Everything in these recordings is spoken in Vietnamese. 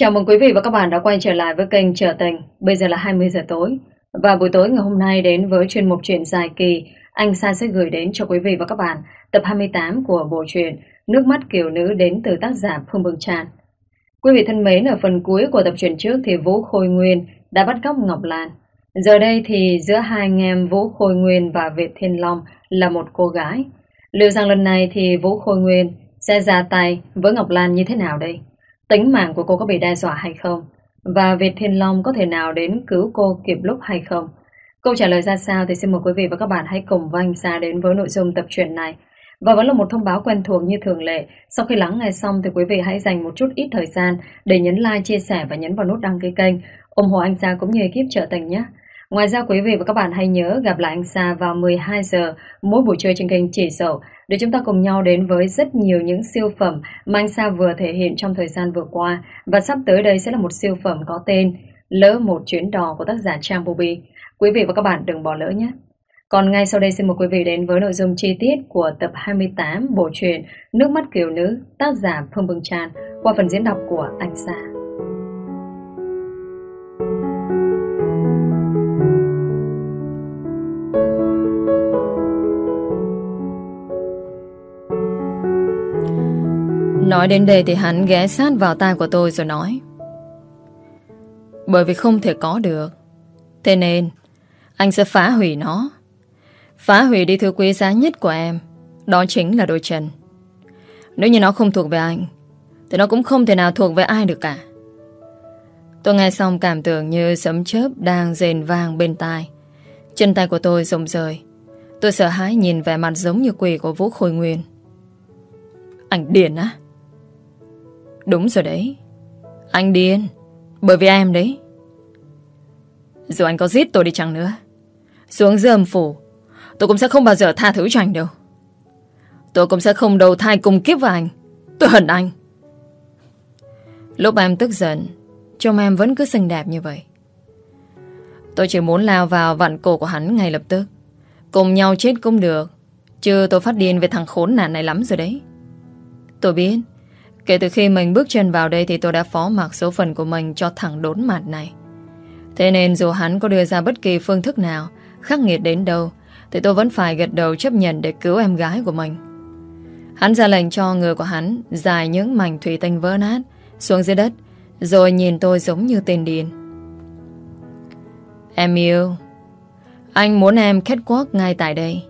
Chào mừng quý vị và các bạn đã quay trở lại với kênh Trở Tình. Bây giờ là 20 giờ tối. Và buổi tối ngày hôm nay đến với chuyên mục truyện dài kỳ, anh Sa sẽ gửi đến cho quý vị và các bạn tập 28 của bộ truyện Nước mắt kiểu nữ đến từ tác giả Phương Bừng Tràn. Quý vị thân mến, ở phần cuối của tập truyện trước thì Vũ Khôi Nguyên đã bắt cóc Ngọc Lan. Giờ đây thì giữa hai anh em Vũ Khôi Nguyên và Việt Thiên Long là một cô gái. Liệu rằng lần này thì Vũ Khôi Nguyên sẽ ra tay với Ngọc Lan như thế nào đây? Tính mạng của cô có bị đe dọa hay không? Và Việt Thiên Long có thể nào đến cứu cô kịp lúc hay không? Câu trả lời ra sao thì xin mời quý vị và các bạn hãy cùng Vanh anh Sa đến với nội dung tập truyện này. Và vẫn là một thông báo quen thuộc như thường lệ. Sau khi lắng nghe xong thì quý vị hãy dành một chút ít thời gian để nhấn like, chia sẻ và nhấn vào nút đăng ký kênh, ủng hộ anh Sa cũng như ekip trợ tình nhé. Ngoài ra quý vị và các bạn hãy nhớ gặp lại anh Sa vào 12 giờ mỗi buổi trưa trên kênh Chỉ Sầu để chúng ta cùng nhau đến với rất nhiều những siêu phẩm mà anh Sa vừa thể hiện trong thời gian vừa qua và sắp tới đây sẽ là một siêu phẩm có tên Lỡ một chuyến đò của tác giả Trang Bobby. Quý vị và các bạn đừng bỏ lỡ nhé. Còn ngay sau đây xin mời quý vị đến với nội dung chi tiết của tập 28 bộ truyện Nước mắt kiều nữ, tác giả Phương Bừng Tràn qua phần diễn đọc của anh Sa. Nói đến đây thì hắn ghé sát vào tai của tôi rồi nói. Bởi vì không thể có được. Thế nên, Anh sẽ phá hủy nó. Phá hủy đi thứ quý giá nhất của em, Đó chính là đôi chân. Nếu như nó không thuộc về anh, Thì nó cũng không thể nào thuộc về ai được cả. Tôi nghe xong cảm tưởng như sấm chớp đang rền vang bên tai. Chân tay của tôi rộng rời. Tôi sợ hãi nhìn vẻ mặt giống như quỷ của Vũ Khôi Nguyên. Anh điên á? Đúng rồi đấy. Anh điên Bởi vì em đấy. Dù anh có giết tôi đi chăng nữa, Xuống dơm phủ, Tôi cũng sẽ không bao giờ tha thứ cho anh đâu. Tôi cũng sẽ không đầu thai cùng kiếp với anh. Tôi hận anh. Lúc em tức giận, Trông em vẫn cứ xinh đẹp như vậy. Tôi chỉ muốn lao vào vặn cổ của hắn ngay lập tức. Cùng nhau chết cũng được, Chứ tôi phát điên về thằng khốn nạn này lắm rồi đấy. Tôi biết Kể từ khi mình bước chân vào đây thì tôi đã phó mặc số phận của mình cho thằng đốn mặt này. Thế nên dù hắn có đưa ra bất kỳ phương thức nào, khắc nghiệt đến đâu, thì tôi vẫn phải gật đầu chấp nhận để cứu em gái của mình. Hắn ra lệnh cho người của hắn dài những mảnh thủy tinh vỡ nát xuống dưới đất, rồi nhìn tôi giống như tên điên. Em yêu, anh muốn em kết quốc ngay tại đây,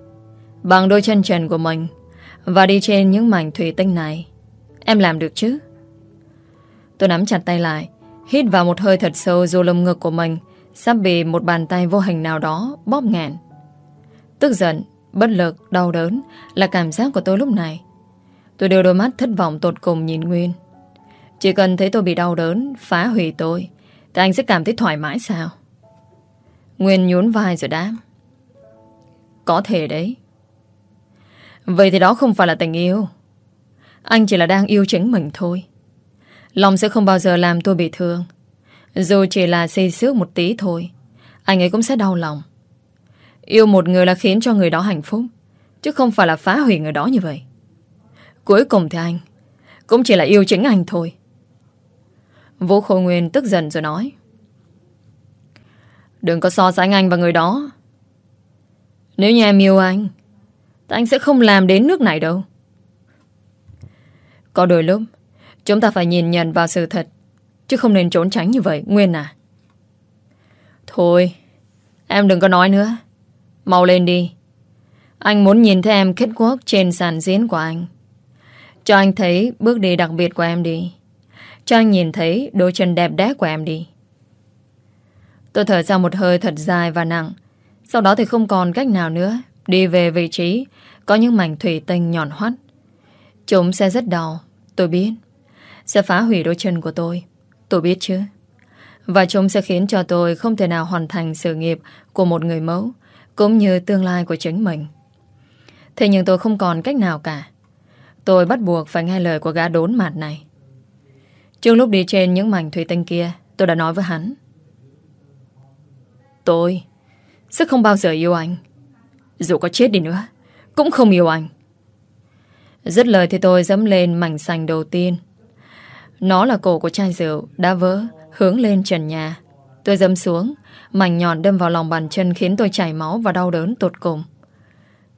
bằng đôi chân trần của mình, và đi trên những mảnh thủy tinh này. Em làm được chứ? Tôi nắm chặt tay lại Hít vào một hơi thật sâu dù lồng ngực của mình Sắp bị một bàn tay vô hình nào đó Bóp ngàn Tức giận, bất lực, đau đớn Là cảm giác của tôi lúc này. Tôi đưa đôi mắt thất vọng tột cùng nhìn Nguyên. Chỉ cần thấy tôi bị đau đớn Phá hủy tôi Thì anh sẽ cảm thấy thoải mái sao? Nguyên nhún vai rồi đáp. Có thể đấy. Vậy thì đó không phải là tình yêu anh chỉ là đang yêu chính mình thôi. Lòng sẽ không bao giờ làm tôi bị thương. Dù chỉ là xây xước một tí thôi, Anh ấy cũng sẽ đau lòng. Yêu một người là khiến cho người đó hạnh phúc, Chứ không phải là phá hủy người đó như vậy. Cuối cùng thì anh Cũng chỉ là yêu chính anh thôi. Vũ Khôi Nguyên tức giận rồi nói, Đừng có so sánh anh và người đó. Nếu như em yêu anh, Thì anh sẽ không làm đến nước này đâu có đôi lúc, Chúng ta phải nhìn nhận vào sự thật, Chứ không nên trốn tránh như vậy. Nguyên à? Thôi, Em đừng có nói nữa. Mau lên đi. Anh muốn nhìn thấy em kết quốc trên sàn diễn của anh. Cho anh thấy bước đi đặc biệt của em đi. Cho anh nhìn thấy đôi chân đẹp đẽ của em đi. Tôi thở ra một hơi thật dài và nặng. Sau đó thì không còn cách nào nữa. Đi về vị trí, Có những mảnh thủy tinh nhọn hoắt. Chúng sẽ rất đau. Tôi biết. Sẽ phá hủy đôi chân của tôi. Tôi biết chứ. Và chúng sẽ khiến cho tôi không thể nào hoàn thành sự nghiệp Của một người mẫu, Cũng như tương lai của chính mình. Thế nhưng tôi không còn cách nào cả. Tôi bắt buộc phải nghe lời của gã đốn mặt này. Trước lúc đi trên những mảnh thủy tinh kia, Tôi đã nói với hắn. Tôi Sẽ không bao giờ yêu anh. Dù có chết đi nữa, Cũng không yêu anh. Dứt lời thì tôi dẫm lên mảnh sành đầu tiên. Nó là cổ của chai rượu, Đã vỡ, hướng lên trần nhà. Tôi dẫm xuống, Mảnh nhọn đâm vào lòng bàn chân khiến tôi chảy máu và đau đớn tột cùng.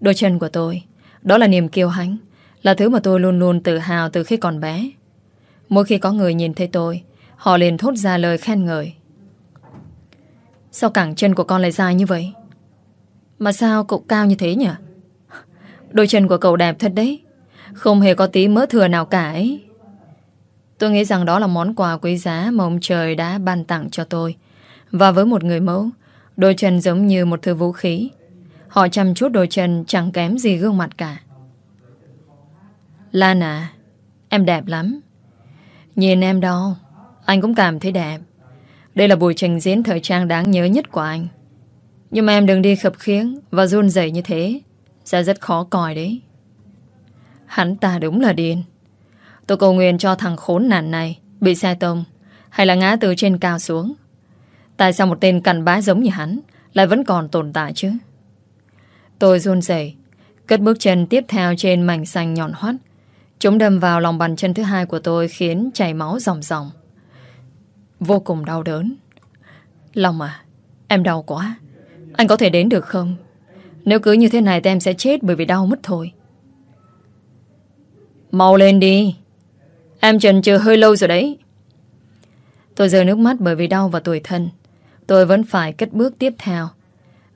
Đôi chân của tôi, Đó là niềm kiêu hãnh, Là thứ mà tôi luôn luôn tự hào từ khi còn bé. Mỗi khi có người nhìn thấy tôi, Họ liền thốt ra lời khen ngợi. Sao cẳng chân của con lại dài như vậy? Mà sao cậu cao như thế nhỉ? Đôi chân của cậu đẹp thật đấy. Không hề có tí mỡ thừa nào cả ấy. Tôi nghĩ rằng đó là món quà quý giá Mà ông trời đã ban tặng cho tôi. Và với một người mẫu, Đôi chân giống như một thứ vũ khí. Họ chăm chút đôi chân, chẳng kém gì gương mặt cả. Lan à Em đẹp lắm. Nhìn em đâu, Anh cũng cảm thấy đẹp. Đây là buổi trình diễn thời trang đáng nhớ nhất của anh. Nhưng mà em đừng đi khập khiếng Và run rẩy như thế. Sẽ rất khó coi đấy. Hắn ta đúng là điên. Tôi cầu nguyện cho thằng khốn nạn này Bị xe tông, Hay là ngã từ trên cao xuống. Tại sao một tên cằn bá giống như hắn Lại vẫn còn tồn tại chứ? Tôi run rẩy, Cất bước chân tiếp theo trên mảnh xanh nhọn hoắt Chúng đâm vào lòng bàn chân thứ hai của tôi Khiến chảy máu ròng ròng. Vô cùng đau đớn. Long à Em đau quá. Anh có thể đến được không? Nếu cứ như thế này thì em sẽ chết bởi vì đau mất thôi. Mau lên đi. Em trần chờ hơi lâu rồi đấy. Tôi rơi nước mắt bởi vì đau và tuổi thân. Tôi vẫn phải cất bước tiếp theo.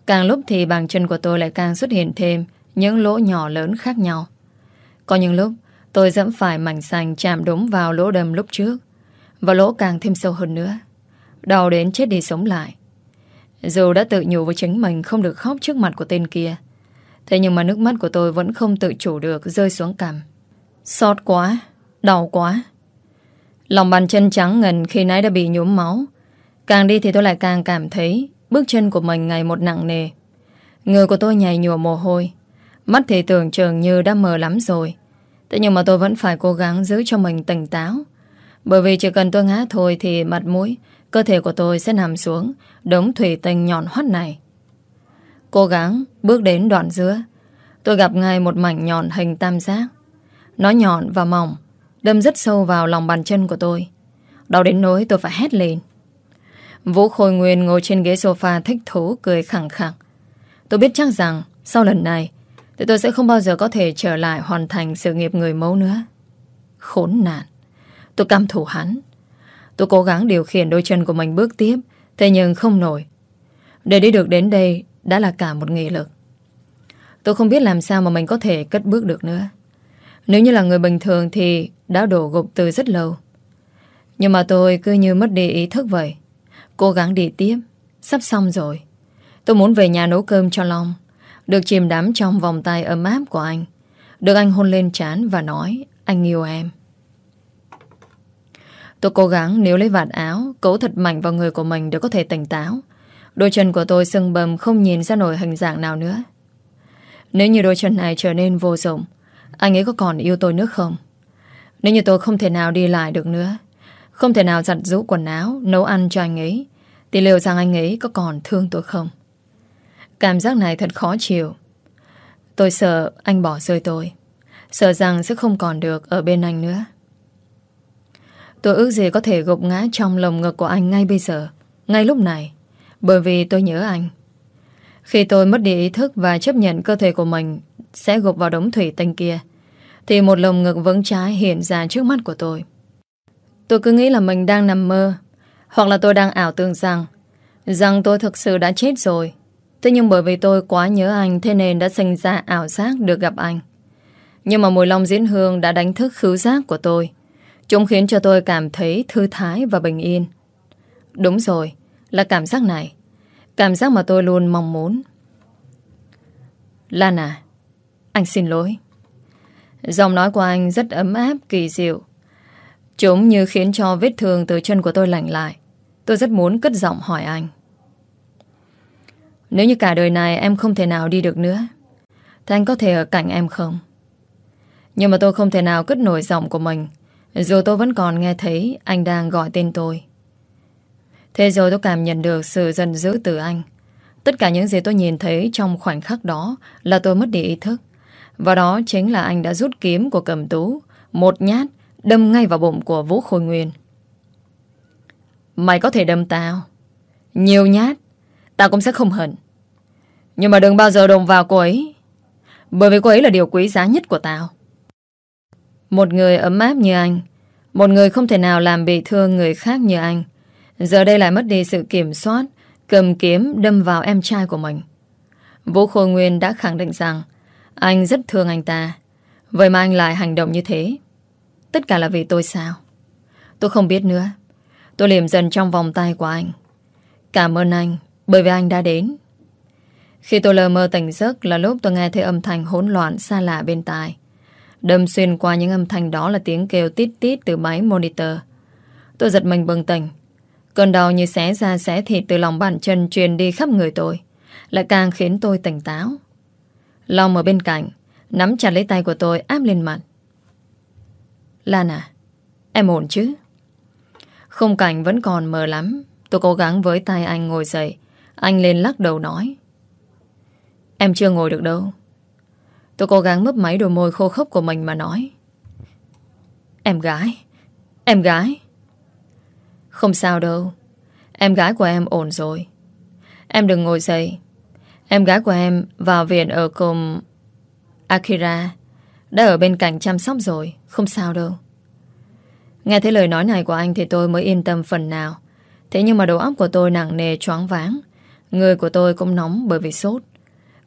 Càng lúc thì bàn chân của tôi lại càng xuất hiện thêm Những lỗ nhỏ lớn khác nhau. Có những lúc, Tôi dẫm phải mảnh sành chạm đúng vào lỗ đầm lúc trước, Và lỗ càng thêm sâu hơn nữa, Đau đến chết đi sống lại. Dù đã tự nhủ với chính mình Không được khóc trước mặt của tên kia, Thế nhưng mà nước mắt của tôi vẫn không tự chủ được Rơi xuống cằm. Xót quá, Đau quá. Lòng bàn chân trắng ngần khi nãy đã bị nhuốm máu. Càng đi thì tôi lại càng cảm thấy Bước chân của mình ngày một nặng nề. Người của tôi nhảy nhùa mồ hôi. Mắt thì tưởng chừng như đã mờ lắm rồi. Thế nhưng mà tôi vẫn phải cố gắng giữ cho mình tỉnh táo. Bởi vì chỉ cần tôi ngã thôi Thì mặt mũi, Cơ thể của tôi sẽ nằm xuống, Đống thủy tinh nhọn hoắt này. Cố gắng bước đến đoạn giữa. Tôi gặp ngay một mảnh nhọn hình tam giác. Nó nhọn và mỏng Đâm rất sâu vào lòng bàn chân của tôi Đau đến nỗi tôi phải hét lên Vũ Khôi Nguyên ngồi trên ghế sofa thích thú cười khẳng khẳng Tôi biết chắc rằng Sau lần này thì tôi sẽ không bao giờ có thể trở lại hoàn thành sự nghiệp người mẫu nữa. Khốn nạn. Tôi căm thủ hắn. Tôi cố gắng điều khiển đôi chân của mình bước tiếp, thế nhưng không nổi. Để đi được đến đây đã là cả một nghị lực. Tôi không biết làm sao mà mình có thể cất bước được nữa. Nếu như là người bình thường thì đã đổ gục từ rất lâu. Nhưng mà tôi cứ như mất đi ý thức vậy. Cố gắng đi tiếp. Sắp xong rồi. Tôi muốn về nhà nấu cơm cho Long. Được chìm đắm trong vòng tay ấm áp của anh Được anh hôn lên trán và nói, Anh yêu em Tôi cố gắng nếu lấy vạt áo cấu thật mạnh vào người của mình để có thể tỉnh táo Đôi chân của tôi sưng bầm Không nhìn ra nổi hình dạng nào nữa Nếu như đôi chân này trở nên vô dụng anh ấy có còn yêu tôi nữa không? Nếu như tôi không thể nào đi lại được nữa, Không thể nào giặt rũ quần áo, Nấu ăn cho anh ấy, Thì liệu rằng anh ấy có còn thương tôi không? Cảm giác này thật khó chịu. Tôi sợ anh bỏ rơi tôi, Sợ rằng sẽ không còn được Ở bên anh nữa. Tôi ước gì có thể gục ngã Trong lồng ngực của anh ngay bây giờ, Ngay lúc này, Bởi vì tôi nhớ anh. Khi tôi mất đi ý thức và chấp nhận cơ thể của mình Sẽ gục vào đống thủy tinh kia, Thì một lồng ngực vững trái hiện ra trước mắt của tôi. Tôi cứ nghĩ là mình đang nằm mơ, Hoặc là tôi đang ảo tưởng rằng Rằng tôi thực sự đã chết rồi. Thế nhưng bởi vì tôi quá nhớ anh, Thế nên đã sinh ra ảo giác được gặp anh. Nhưng mà mùi long diễn hương Đã đánh thức khứu giác của tôi, Chúng khiến cho tôi cảm thấy thư thái và bình yên. Đúng rồi, Là cảm giác này. Cảm giác mà tôi luôn mong muốn. Lan à Anh xin lỗi. Giọng nói của anh rất ấm áp, kỳ diệu. Chúng như khiến cho vết thương từ chân của tôi lành lại. Tôi rất muốn cất giọng hỏi anh. Nếu như cả đời này em không thể nào đi được nữa Thì anh có thể ở cạnh em không? Nhưng mà tôi không thể nào cất nổi giọng của mình Dù tôi vẫn còn nghe thấy Anh đang gọi tên tôi. Thế rồi tôi cảm nhận được sự giận dữ từ anh. Tất cả những gì tôi nhìn thấy Trong khoảnh khắc đó Là tôi mất đi ý thức. Và đó chính là anh đã rút kiếm của cầm tú, Một nhát, Đâm ngay vào bụng của Vũ Khôi Nguyên. Mày có thể đâm tao. Nhiều nhát, Tao cũng sẽ không hận. Nhưng mà đừng bao giờ đồng vào cô ấy, Bởi vì cô ấy là điều quý giá nhất của tao. Một người ấm áp như anh, Một người không thể nào làm bị thương người khác như anh Giờ đây lại mất đi sự kiểm soát, Cầm kiếm đâm vào em trai của mình. Vũ Khôi Nguyên đã khẳng định rằng, Anh rất thương anh ta. Vậy mà anh lại hành động như thế. Tất cả là vì tôi sao? Tôi không biết nữa. Tôi liềm dần trong vòng tay của anh. Cảm ơn anh, Bởi vì anh đã đến. Khi tôi lờ mơ tỉnh giấc Là lúc tôi nghe thấy âm thanh hỗn loạn xa lạ bên tai. Đâm xuyên qua những âm thanh đó Là tiếng kêu tít tít từ máy monitor. Tôi giật mình bừng tỉnh. Cơn đau như xé ra xé thịt Từ lòng bàn chân truyền đi khắp người tôi, Lại càng khiến tôi tỉnh táo. Long ở bên cạnh, Nắm chặt lấy tay của tôi áp lên mặt. Lan à Em ổn chứ? Không cảnh vẫn còn mờ lắm. Tôi cố gắng với tay anh ngồi dậy. Anh lên lắc đầu nói. Em chưa ngồi được đâu. Tôi cố gắng mấp máy đôi môi khô khốc của mình mà nói. Em gái Em gái. Không sao đâu. Em gái của em ổn rồi. Em đừng ngồi dậy. Em gái của em vào viện ở cùng Akira. Đã ở bên cạnh chăm sóc rồi. Không sao đâu. Nghe thấy lời nói này của anh thì tôi mới yên tâm phần nào. Thế nhưng mà đầu óc của tôi nặng nề choáng váng. Người của tôi cũng nóng bởi vì sốt.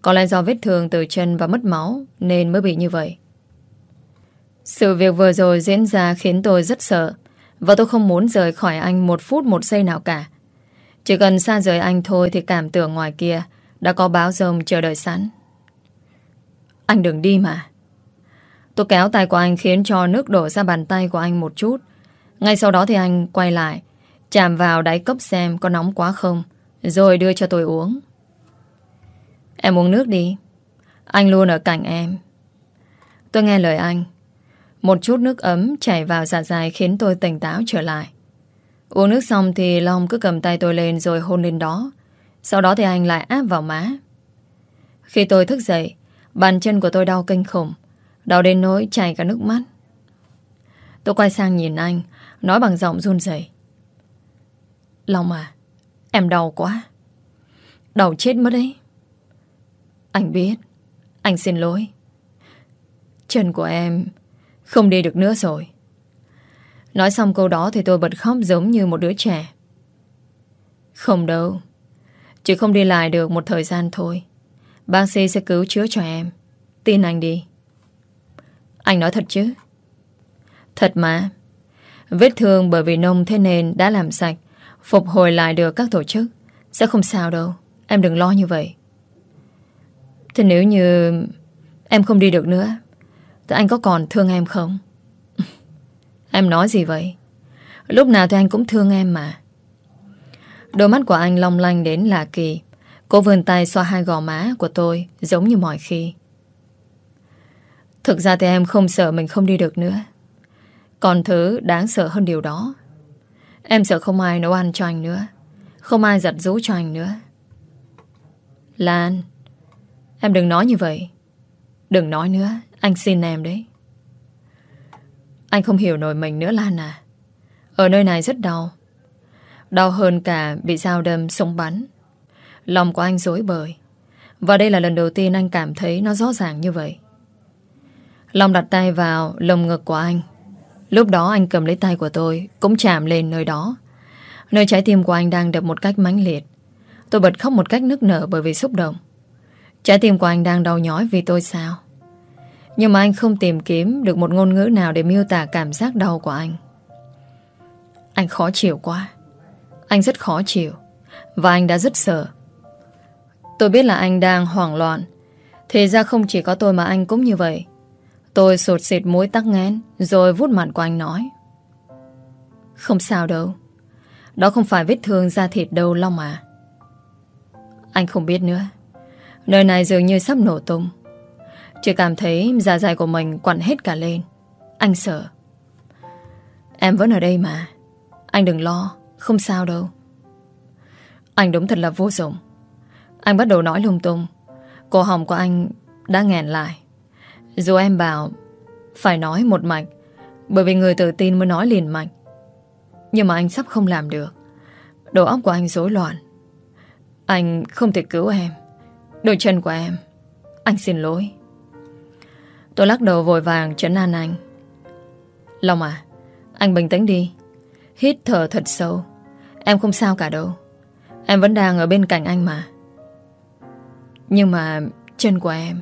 Có lẽ do vết thương từ chân và mất máu Nên mới bị như vậy. Sự việc vừa rồi diễn ra khiến tôi rất sợ. Và tôi không muốn rời khỏi anh một phút một giây nào cả Chỉ cần xa rời anh thôi Thì cảm tưởng ngoài kia Đã có báo rồng chờ đợi sẵn Anh đừng đi mà Tôi kéo tay của anh khiến cho nước đổ ra bàn tay của anh một chút. Ngay sau đó thì anh quay lại, chạm vào đáy cốc xem có nóng quá không, rồi đưa cho tôi uống. Em uống nước đi. Anh luôn ở cạnh em. Tôi nghe lời anh. Một chút nước ấm chảy vào dạ dày khiến tôi tỉnh táo trở lại. Uống nước xong thì Long cứ cầm tay tôi lên rồi hôn lên đó. Sau đó thì anh lại áp vào má. Khi tôi thức dậy, bàn chân của tôi đau kinh khủng. Đau đến nỗi chảy cả nước mắt Tôi quay sang nhìn anh Nói bằng giọng run rẩy Long à Em đau quá Đau chết mất đấy Anh biết Anh xin lỗi Chân của em không đi được nữa rồi. Nói xong câu đó thì tôi bật khóc giống như một đứa trẻ. Không đâu. Chỉ không đi lại được một thời gian thôi. Bác sĩ sẽ cứu chữa cho em. Tin anh đi. Anh nói thật chứ? Thật mà. Vết thương bởi vì nông thế nên đã làm sạch, Phục hồi lại được các tổ chức. Sẽ không sao đâu. Em đừng lo như vậy. Thế nếu như Em không đi được nữa Thế anh có còn thương em không? Em nói gì vậy? Lúc nào thì anh cũng thương em mà. Đôi mắt của anh long lanh đến lạ kỳ. Cô vườn tay xoa hai gò má của tôi, Giống như mọi khi. Thực ra thì em không sợ mình không đi được nữa. Còn thứ đáng sợ hơn điều đó, Em sợ không ai nấu ăn cho anh nữa. Không ai giặt rũ cho anh nữa. Lan, Em đừng nói như vậy. Đừng nói nữa. Anh xin em đấy. Anh không hiểu nổi mình nữa, Lan à. Ở nơi này rất đau. Đau hơn cả bị dao đâm, súng bắn. Lòng của anh dối bời. Và đây là lần đầu tiên anh cảm thấy nó rõ ràng như vậy. Long đặt tay vào lồng ngực của anh. Lúc đó anh cầm lấy tay của tôi, Cũng chạm lên nơi đó. Nơi trái tim của anh đang đập một cách mãnh liệt. Tôi bật khóc một cách nức nở bởi vì xúc động. Trái tim của anh đang đau nhói vì tôi sao? Nhưng mà anh không tìm kiếm được một ngôn ngữ nào để miêu tả cảm giác đau của anh. Anh khó chịu quá. Anh rất khó chịu. Và anh đã rất sợ. Tôi biết là anh đang hoảng loạn. Thì ra không chỉ có tôi mà anh cũng như vậy. Tôi sụt xịt mũi tắc nghẽn, Rồi vút mặt của anh nói. Không sao đâu. Đó không phải vết thương da thịt đâu Long à. Anh không biết nữa. Nơi này dường như sắp nổ tung. Chỉ cảm thấy da dày của mình quặn hết cả lên. Anh sợ. Em vẫn ở đây mà. Anh đừng lo, Không sao đâu. Anh đúng thật là vô dụng. Anh bắt đầu nói lung tung. Cổ họng của anh đã nghẹn lại. Dù em bảo Phải nói một mạch, Bởi vì người tự tin mới nói liền mạch. Nhưng mà anh sắp không làm được. Đầu óc của anh rối loạn. Anh không thể cứu em. Đôi chân của em, Anh xin lỗi. Tôi lắc đầu vội vàng trấn an anh. Long à Anh bình tĩnh đi. Hít thở thật sâu. Em không sao cả đâu. Em vẫn đang ở bên cạnh anh mà. Nhưng mà chân của em.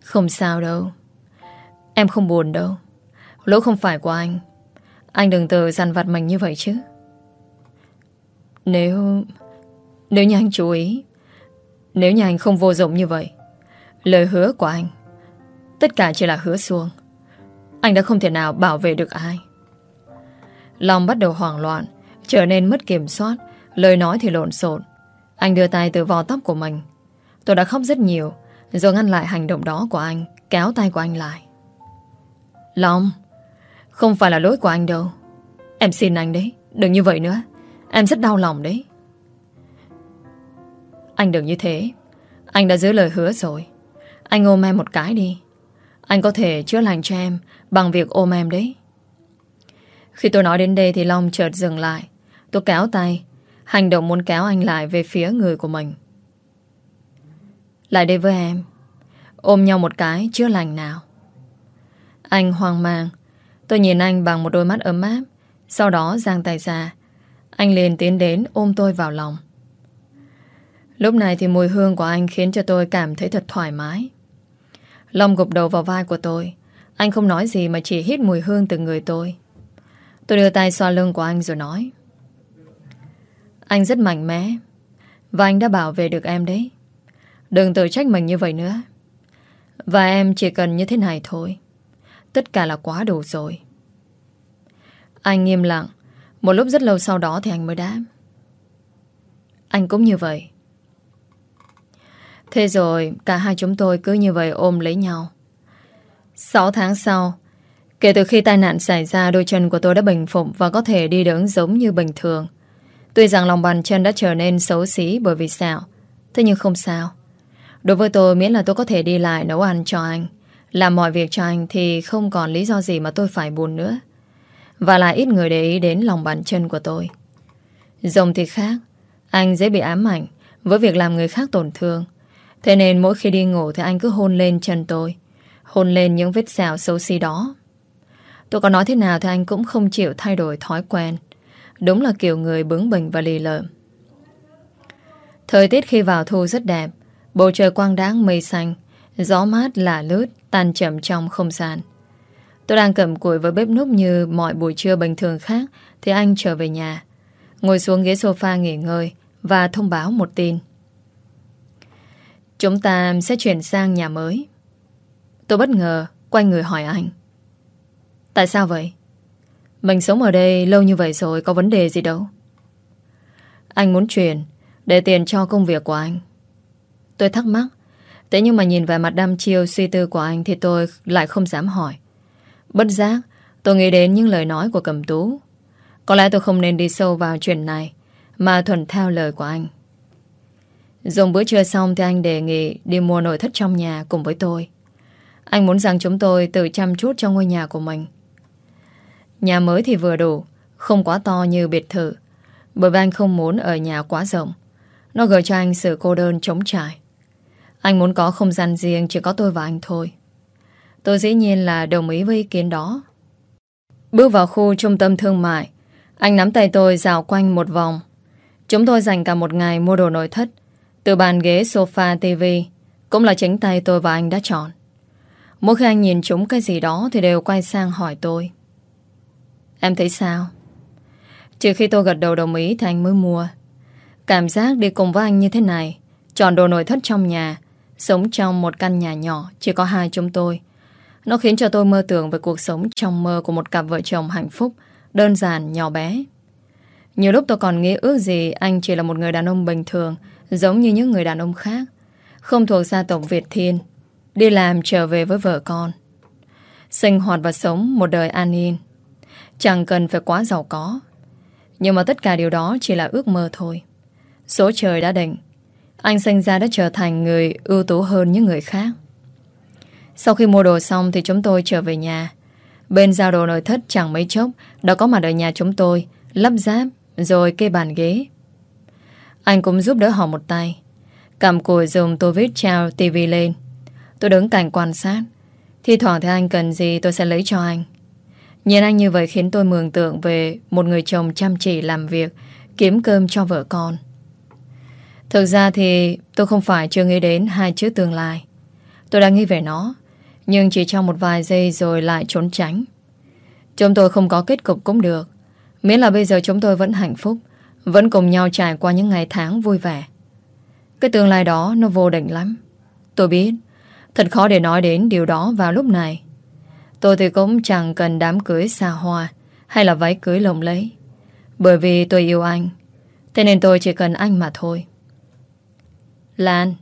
Không sao đâu. Em không buồn đâu. Lỗi không phải của anh. Anh đừng tự dằn vặt mình như vậy chứ. Nếu Nếu như anh chú ý, Nếu như anh không vô dụng như vậy, Lời hứa của anh Tất cả chỉ là hứa xuông Anh đã không thể nào bảo vệ được ai. Long bắt đầu hoảng loạn, Trở nên mất kiểm soát, Lời nói thì lộn xộn. Anh đưa tay từ vò tóc của mình. Tôi đã khóc rất nhiều, Rồi ngăn lại hành động đó của anh, Kéo tay của anh lại. Long, Không phải là lỗi của anh đâu. Em xin anh đấy, Đừng như vậy nữa. Em rất đau lòng đấy. Anh đừng như thế. Anh đã giữ lời hứa rồi. Anh ôm em một cái đi. Anh có thể chữa lành cho em Bằng việc ôm em đấy. Khi tôi nói đến đây thì Long chợt dừng lại. Tôi kéo tay, Hành động muốn kéo anh lại về phía người của mình. Lại đây với em, Ôm nhau một cái chữa lành nào. Anh hoang mang, Tôi nhìn anh bằng một đôi mắt ấm áp. Sau đó giang tay ra, Anh liền tiến đến ôm tôi vào lòng. Lúc này thì mùi hương của anh khiến cho tôi cảm thấy thật thoải mái. Long gục đầu vào vai của tôi. Anh không nói gì mà chỉ hít mùi hương từ người tôi. Tôi đưa tay xoa lưng của anh rồi nói. Anh rất mạnh mẽ, Và anh đã bảo vệ được em đấy. Đừng tự trách mình như vậy nữa. Và em chỉ cần như thế này thôi. Tất cả là quá đủ rồi. Anh nghiêm lặng. Một lúc rất lâu sau đó thì anh mới đáp. Anh cũng như vậy. Thế rồi, cả hai chúng tôi cứ như vậy ôm lấy nhau. 6 tháng sau, Kể từ khi tai nạn xảy ra, Đôi chân của tôi đã bình phục Và có thể đi đứng giống như bình thường. Tuy rằng lòng bàn chân đã trở nên xấu xí Bởi vì sẹo, Thế nhưng không sao. Đối với tôi, miễn là tôi có thể đi lại nấu ăn cho anh, Làm mọi việc cho anh Thì không còn lý do gì mà tôi phải buồn nữa. Và lại ít người để ý đến lòng bàn chân của tôi. Rồng thì khác, Anh dễ bị ám ảnh Với việc làm người khác tổn thương. Thế nên mỗi khi đi ngủ Thì anh cứ hôn lên chân tôi, Hôn lên những vết xào xấu xí đó. Tôi có nói thế nào Thì anh cũng không chịu thay đổi thói quen. Đúng là kiểu người bướng bỉnh và lì lợm. Thời tiết khi vào thu rất đẹp, Bầu trời quang đáng mây xanh, Gió mát lạ lướt, Tan chậm trong không gian. Tôi đang cầm củi với bếp núc như mọi buổi trưa bình thường khác, Thì anh trở về nhà, Ngồi xuống ghế sofa nghỉ ngơi Và thông báo một tin. Chúng ta sẽ chuyển sang nhà mới. Tôi bất ngờ Quay người hỏi anh. Tại sao vậy? Mình sống ở đây lâu như vậy rồi, Có vấn đề gì đâu. Anh muốn chuyển Để tiền cho công việc của anh. Tôi thắc mắc, Thế nhưng mà nhìn về mặt đăm chiêu suy tư của anh Thì tôi lại không dám hỏi. Bất giác, tôi nghĩ đến những lời nói của cầm tú. Có lẽ tôi không nên đi sâu vào chuyện này, Mà thuần theo lời của anh. Dùng bữa trưa xong Thì anh đề nghị đi mua nội thất trong nhà Cùng với tôi. Anh muốn rằng chúng tôi tự chăm chút cho ngôi nhà của mình. Nhà mới thì vừa đủ, Không quá to như biệt thự. Bởi vì anh không muốn ở nhà quá rộng. Nó gợi cho anh sự cô đơn trống trải. Anh muốn có không gian riêng Chỉ có tôi và anh thôi. Tôi dĩ nhiên là đồng ý với ý kiến đó. Bước vào khu trung tâm thương mại, Anh nắm tay tôi dạo quanh một vòng. Chúng tôi dành cả một ngày mua đồ nội thất từ bàn ghế sofa TV Cũng là chính tay tôi và anh đã chọn Mỗi khi anh nhìn chúng cái gì đó Thì đều quay sang hỏi tôi Em thấy sao? Chỉ khi tôi gật đầu đồng ý thì anh mới mua. Cảm giác đi cùng với anh như thế này, chọn đồ nội thất trong nhà, sống trong một căn nhà nhỏ, chỉ có hai chúng tôi. Nó khiến cho tôi mơ tưởng về cuộc sống trong mơ của một cặp vợ chồng hạnh phúc, đơn giản, nhỏ bé. Nhiều lúc tôi còn nghĩ ước gì anh chỉ là một người đàn ông bình thường, giống như những người đàn ông khác, không thuộc gia tộc Việt Thiên, đi làm trở về với vợ con. Sinh hoạt và sống một đời an yên. Chẳng cần phải quá giàu có Nhưng mà tất cả điều đó chỉ là ước mơ thôi Số trời đã định Anh sinh ra đã trở thành người ưu tú hơn những người khác Sau khi mua đồ xong thì chúng tôi trở về nhà Bên giao đồ nội thất chẳng mấy chốc Đã có mặt ở nhà chúng tôi Lắp ráp rồi kê bàn ghế anh cũng giúp đỡ họ một tay. Cầm cùi dùng tô vít treo TV lên. Tôi đứng cạnh quan sát. Thì thoảng thì anh cần gì tôi sẽ lấy cho anh. Nhìn anh như vậy khiến tôi mường tượng về Một người chồng chăm chỉ làm việc, Kiếm cơm cho vợ con. Thực ra thì tôi không phải chưa nghĩ đến hai chữ tương lai. Tôi đang nghĩ về nó, Nhưng chỉ trong một vài giây rồi lại trốn tránh. Chúng tôi không có kết cục cũng được. Miễn là bây giờ chúng tôi vẫn hạnh phúc. Vẫn cùng nhau trải qua những ngày tháng vui vẻ. Cái tương lai đó nó vô định lắm. Tôi biết, Thật khó để nói đến điều đó vào lúc này. Tôi thì cũng chẳng cần đám cưới xa hoa Hay là váy cưới lồng lấy Bởi vì tôi yêu anh, Thế nên tôi chỉ cần anh mà thôi. Lan,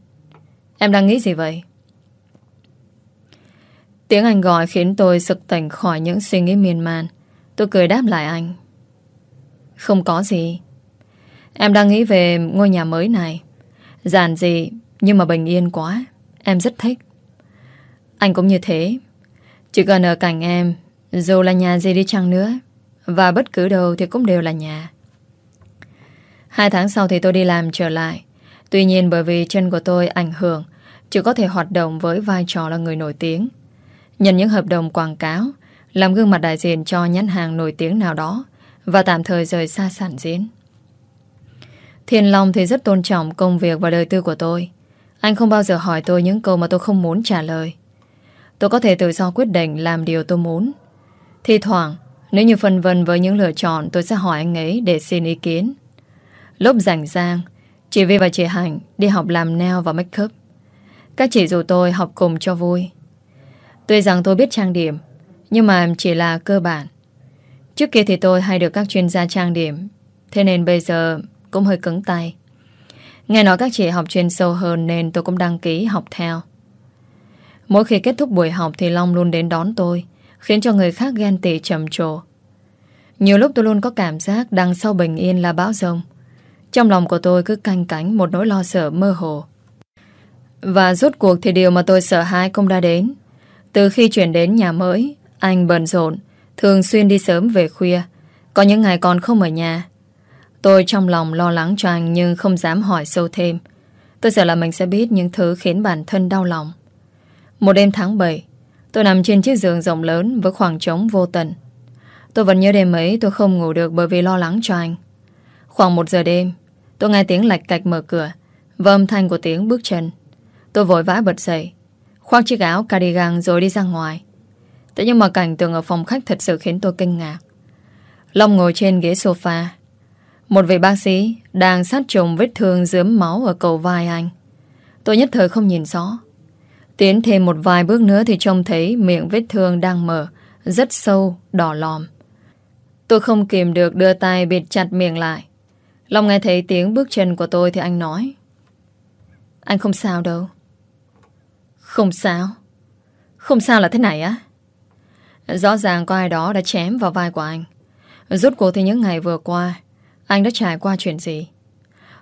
Em đang nghĩ gì vậy? Tiếng anh gọi khiến tôi sực tỉnh khỏi những suy nghĩ miên man. Tôi cười đáp lại anh. Không có gì. Em đang nghĩ về ngôi nhà mới này. Giản dị, Nhưng mà bình yên quá. Em rất thích. Anh cũng như thế. Chỉ cần ở cạnh em, Dù là nhà gì đi chăng nữa, Và bất cứ đâu thì cũng đều là nhà. Hai tháng sau thì tôi đi làm trở lại. Tuy nhiên bởi vì chân của tôi ảnh hưởng, Chỉ có thể hoạt động với vai trò là người nổi tiếng. Nhận những hợp đồng quảng cáo, Làm gương mặt đại diện cho nhãn hàng nổi tiếng nào đó, Và tạm thời rời xa sản diễn. Thiên Long thì rất tôn trọng công việc và đời tư của tôi. Anh không bao giờ hỏi tôi những câu mà tôi không muốn trả lời. Tôi có thể tự do quyết định làm điều tôi muốn. Thì thoảng, Nếu như phân vân với những lựa chọn, Tôi sẽ hỏi anh ấy để xin ý kiến. Lúc rảnh rang, Chị Vi và chị Hạnh đi học làm nail và make up. Các chị dù tôi học cùng cho vui. Tuy rằng tôi biết trang điểm, Nhưng mà chỉ là cơ bản. Trước kia thì tôi hay được các chuyên gia trang điểm. Thế nên bây giờ cũng hơi cứng tay. Nghe nói các chị học chuyên sâu hơn Nên tôi cũng đăng ký học theo. Mỗi khi kết thúc buổi học Thì Long luôn đến đón tôi Khiến cho người khác ghen tị trầm trồ. Nhiều lúc tôi luôn có cảm giác Đằng sau bình yên là bão rông Trong lòng của tôi cứ canh cánh Một nỗi lo sợ mơ hồ. Và rốt cuộc thì điều mà tôi sợ hãi cũng đã đến. Từ khi chuyển đến nhà mới, anh bận rộn, thường xuyên đi sớm về khuya. Có những ngày còn không ở nhà. Tôi trong lòng lo lắng cho anh nhưng không dám hỏi sâu thêm. Tôi sợ là mình sẽ biết những thứ khiến bản thân đau lòng. Một đêm tháng 7, tôi nằm trên chiếc giường rộng lớn với khoảng trống vô tận. Tôi vẫn nhớ đêm ấy tôi không ngủ được bởi vì lo lắng cho anh. Khoảng một giờ đêm, tôi nghe tiếng lạch cạch mở cửa và âm thanh của tiếng bước chân. Tôi vội vã bật dậy. Khoác chiếc áo cardigan rồi đi ra ngoài Thế nhưng mà cảnh tượng ở phòng khách thật sự khiến tôi kinh ngạc Long ngồi trên ghế sofa một vị bác sĩ Đang sát trùng vết thương dướm máu Ở cầu vai anh. Tôi nhất thời không nhìn rõ. Tiến thêm một vài bước nữa thì trông thấy Miệng vết thương đang mở Rất sâu, đỏ lòm. Tôi không kìm được đưa tay bịt chặt miệng lại. Long nghe thấy tiếng bước chân của tôi Thì anh nói Anh không sao đâu. Không sao? Không sao là thế này á? Rõ ràng có ai đó đã chém vào vai của anh. Rút cuộc thì những ngày vừa qua anh đã trải qua chuyện gì?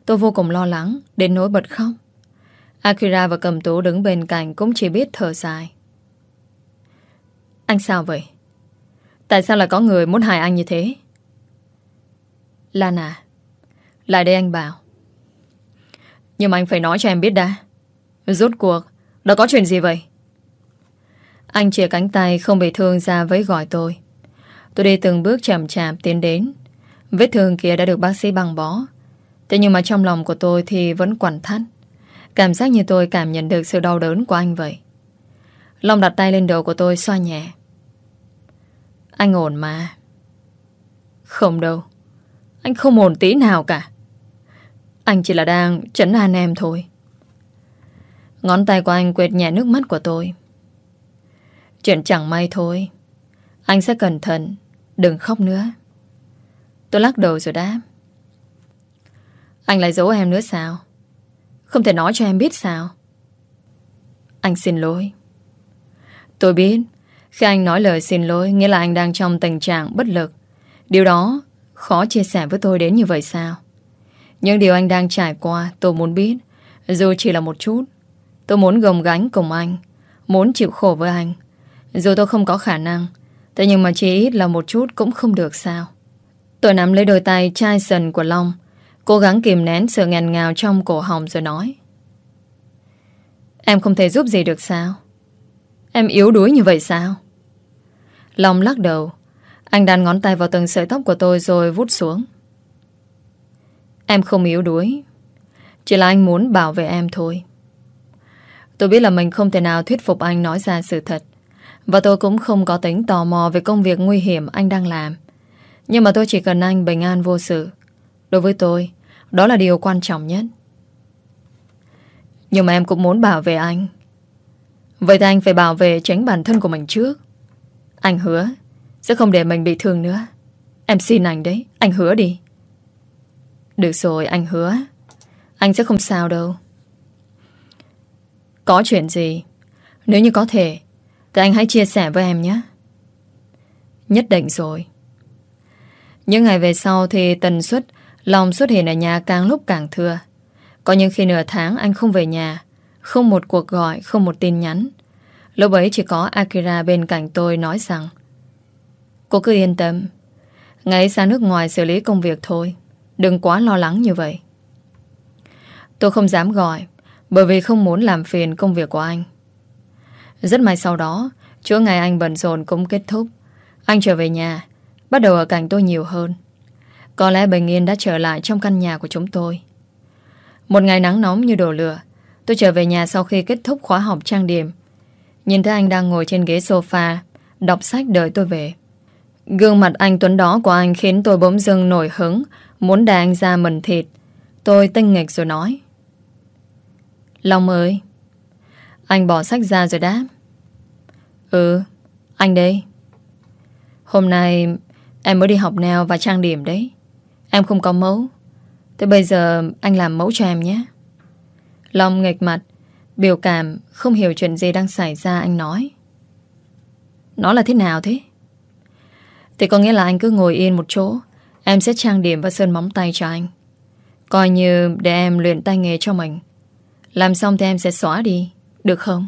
Tôi vô cùng lo lắng, Đến nỗi bật khóc. Akira và cầm tú đứng bên cạnh Cũng chỉ biết thở dài. Anh sao vậy? Tại sao lại có người muốn hại anh như thế? Lan à Lại đây anh bảo. Nhưng mà anh phải nói cho em biết đã. Rốt cuộc đó có chuyện gì vậy? Anh chia cánh tay không bị thương ra với gọi tôi. Tôi đi từng bước chậm chạp tiến đến. Vết thương kia đã được bác sĩ băng bó. Thế nhưng mà trong lòng của tôi thì vẫn quặn thắt. Cảm giác như tôi cảm nhận được sự đau đớn của anh vậy. Long đặt tay lên đầu của tôi xoa nhẹ. Anh ổn mà. Không đâu. Anh không ổn tí nào cả. Anh chỉ là đang chấn an em thôi. Ngón tay của anh quệt nhẹ nước mắt của tôi Chuyện chẳng may thôi Anh sẽ cẩn thận, Đừng khóc nữa Tôi lắc đầu rồi đáp. Anh lại giấu em nữa sao? Không thể nói cho em biết sao? Anh xin lỗi. Tôi biết, Khi anh nói lời xin lỗi, Nghĩa là anh đang trong tình trạng bất lực. Điều đó khó chia sẻ với tôi đến như vậy sao? Những điều anh đang trải qua, Tôi muốn biết. Dù chỉ là một chút, Tôi muốn gồng gánh cùng anh, Muốn chịu khổ với anh. Dù tôi không có khả năng, Thế nhưng mà chỉ ít là một chút cũng không được sao. Tôi nắm lấy đôi tay chai sần của Long, cố gắng kìm nén sự ngàn ngào trong cổ họng rồi nói. Em không thể giúp gì được sao? Em yếu đuối như vậy sao? Long lắc đầu. Anh đặt ngón tay vào từng sợi tóc của tôi rồi vút xuống. Em không yếu đuối. Chỉ là anh muốn bảo vệ em thôi. Tôi biết là mình không thể nào thuyết phục anh nói ra sự thật. Và tôi cũng không có tính tò mò về công việc nguy hiểm anh đang làm. Nhưng mà tôi chỉ cần anh bình an vô sự. Đối với tôi, đó là điều quan trọng nhất. Nhưng mà em cũng muốn bảo vệ anh. Vậy thì anh phải bảo vệ tránh bản thân của mình trước. Anh hứa sẽ không để mình bị thương nữa. Em xin anh đấy, anh hứa đi. Được rồi, anh hứa. Anh sẽ không sao đâu. Có chuyện gì? Nếu như có thể, thì anh hãy chia sẻ với em nhé. Nhất định rồi. Những ngày về sau thì tần suất Long xuất hiện ở nhà càng lúc càng thưa. Có những khi nửa tháng anh không về nhà, không một cuộc gọi, không một tin nhắn. Lúc ấy chỉ có Akira bên cạnh tôi nói rằng Cô cứ yên tâm, ngày sang nước ngoài xử lý công việc thôi. Đừng quá lo lắng như vậy. Tôi không dám gọi bởi vì không muốn làm phiền công việc của anh. Rất may sau đó, chỗ ngày anh bận rộn cũng kết thúc. Anh trở về nhà, bắt đầu ở cạnh tôi nhiều hơn. Có lẽ bình yên đã trở lại trong căn nhà của chúng tôi. Một ngày nắng nóng như đổ lửa, tôi trở về nhà sau khi kết thúc khóa học trang điểm. Nhìn thấy anh đang ngồi trên ghế sofa, đọc sách đợi tôi về. Gương mặt anh Tuấn đó của anh khiến tôi bỗng dưng nổi hứng, muốn đà anh ra mần thịt. Tôi tinh nghịch rồi nói. Long ơi, anh bỏ sách ra rồi đáp. Ừ, anh đây. Hôm nay em mới đi học nào và trang điểm đấy. Em không có mẫu. Thế bây giờ anh làm mẫu cho em nhé. Long nghịch mặt, biểu cảm không hiểu chuyện gì đang xảy ra anh nói. Nó là thế nào thế? Thì có nghĩa là anh cứ ngồi yên một chỗ Em sẽ trang điểm và sơn móng tay cho anh Coi như để em luyện tay nghề cho mình Làm xong thì em sẽ xóa đi Được không?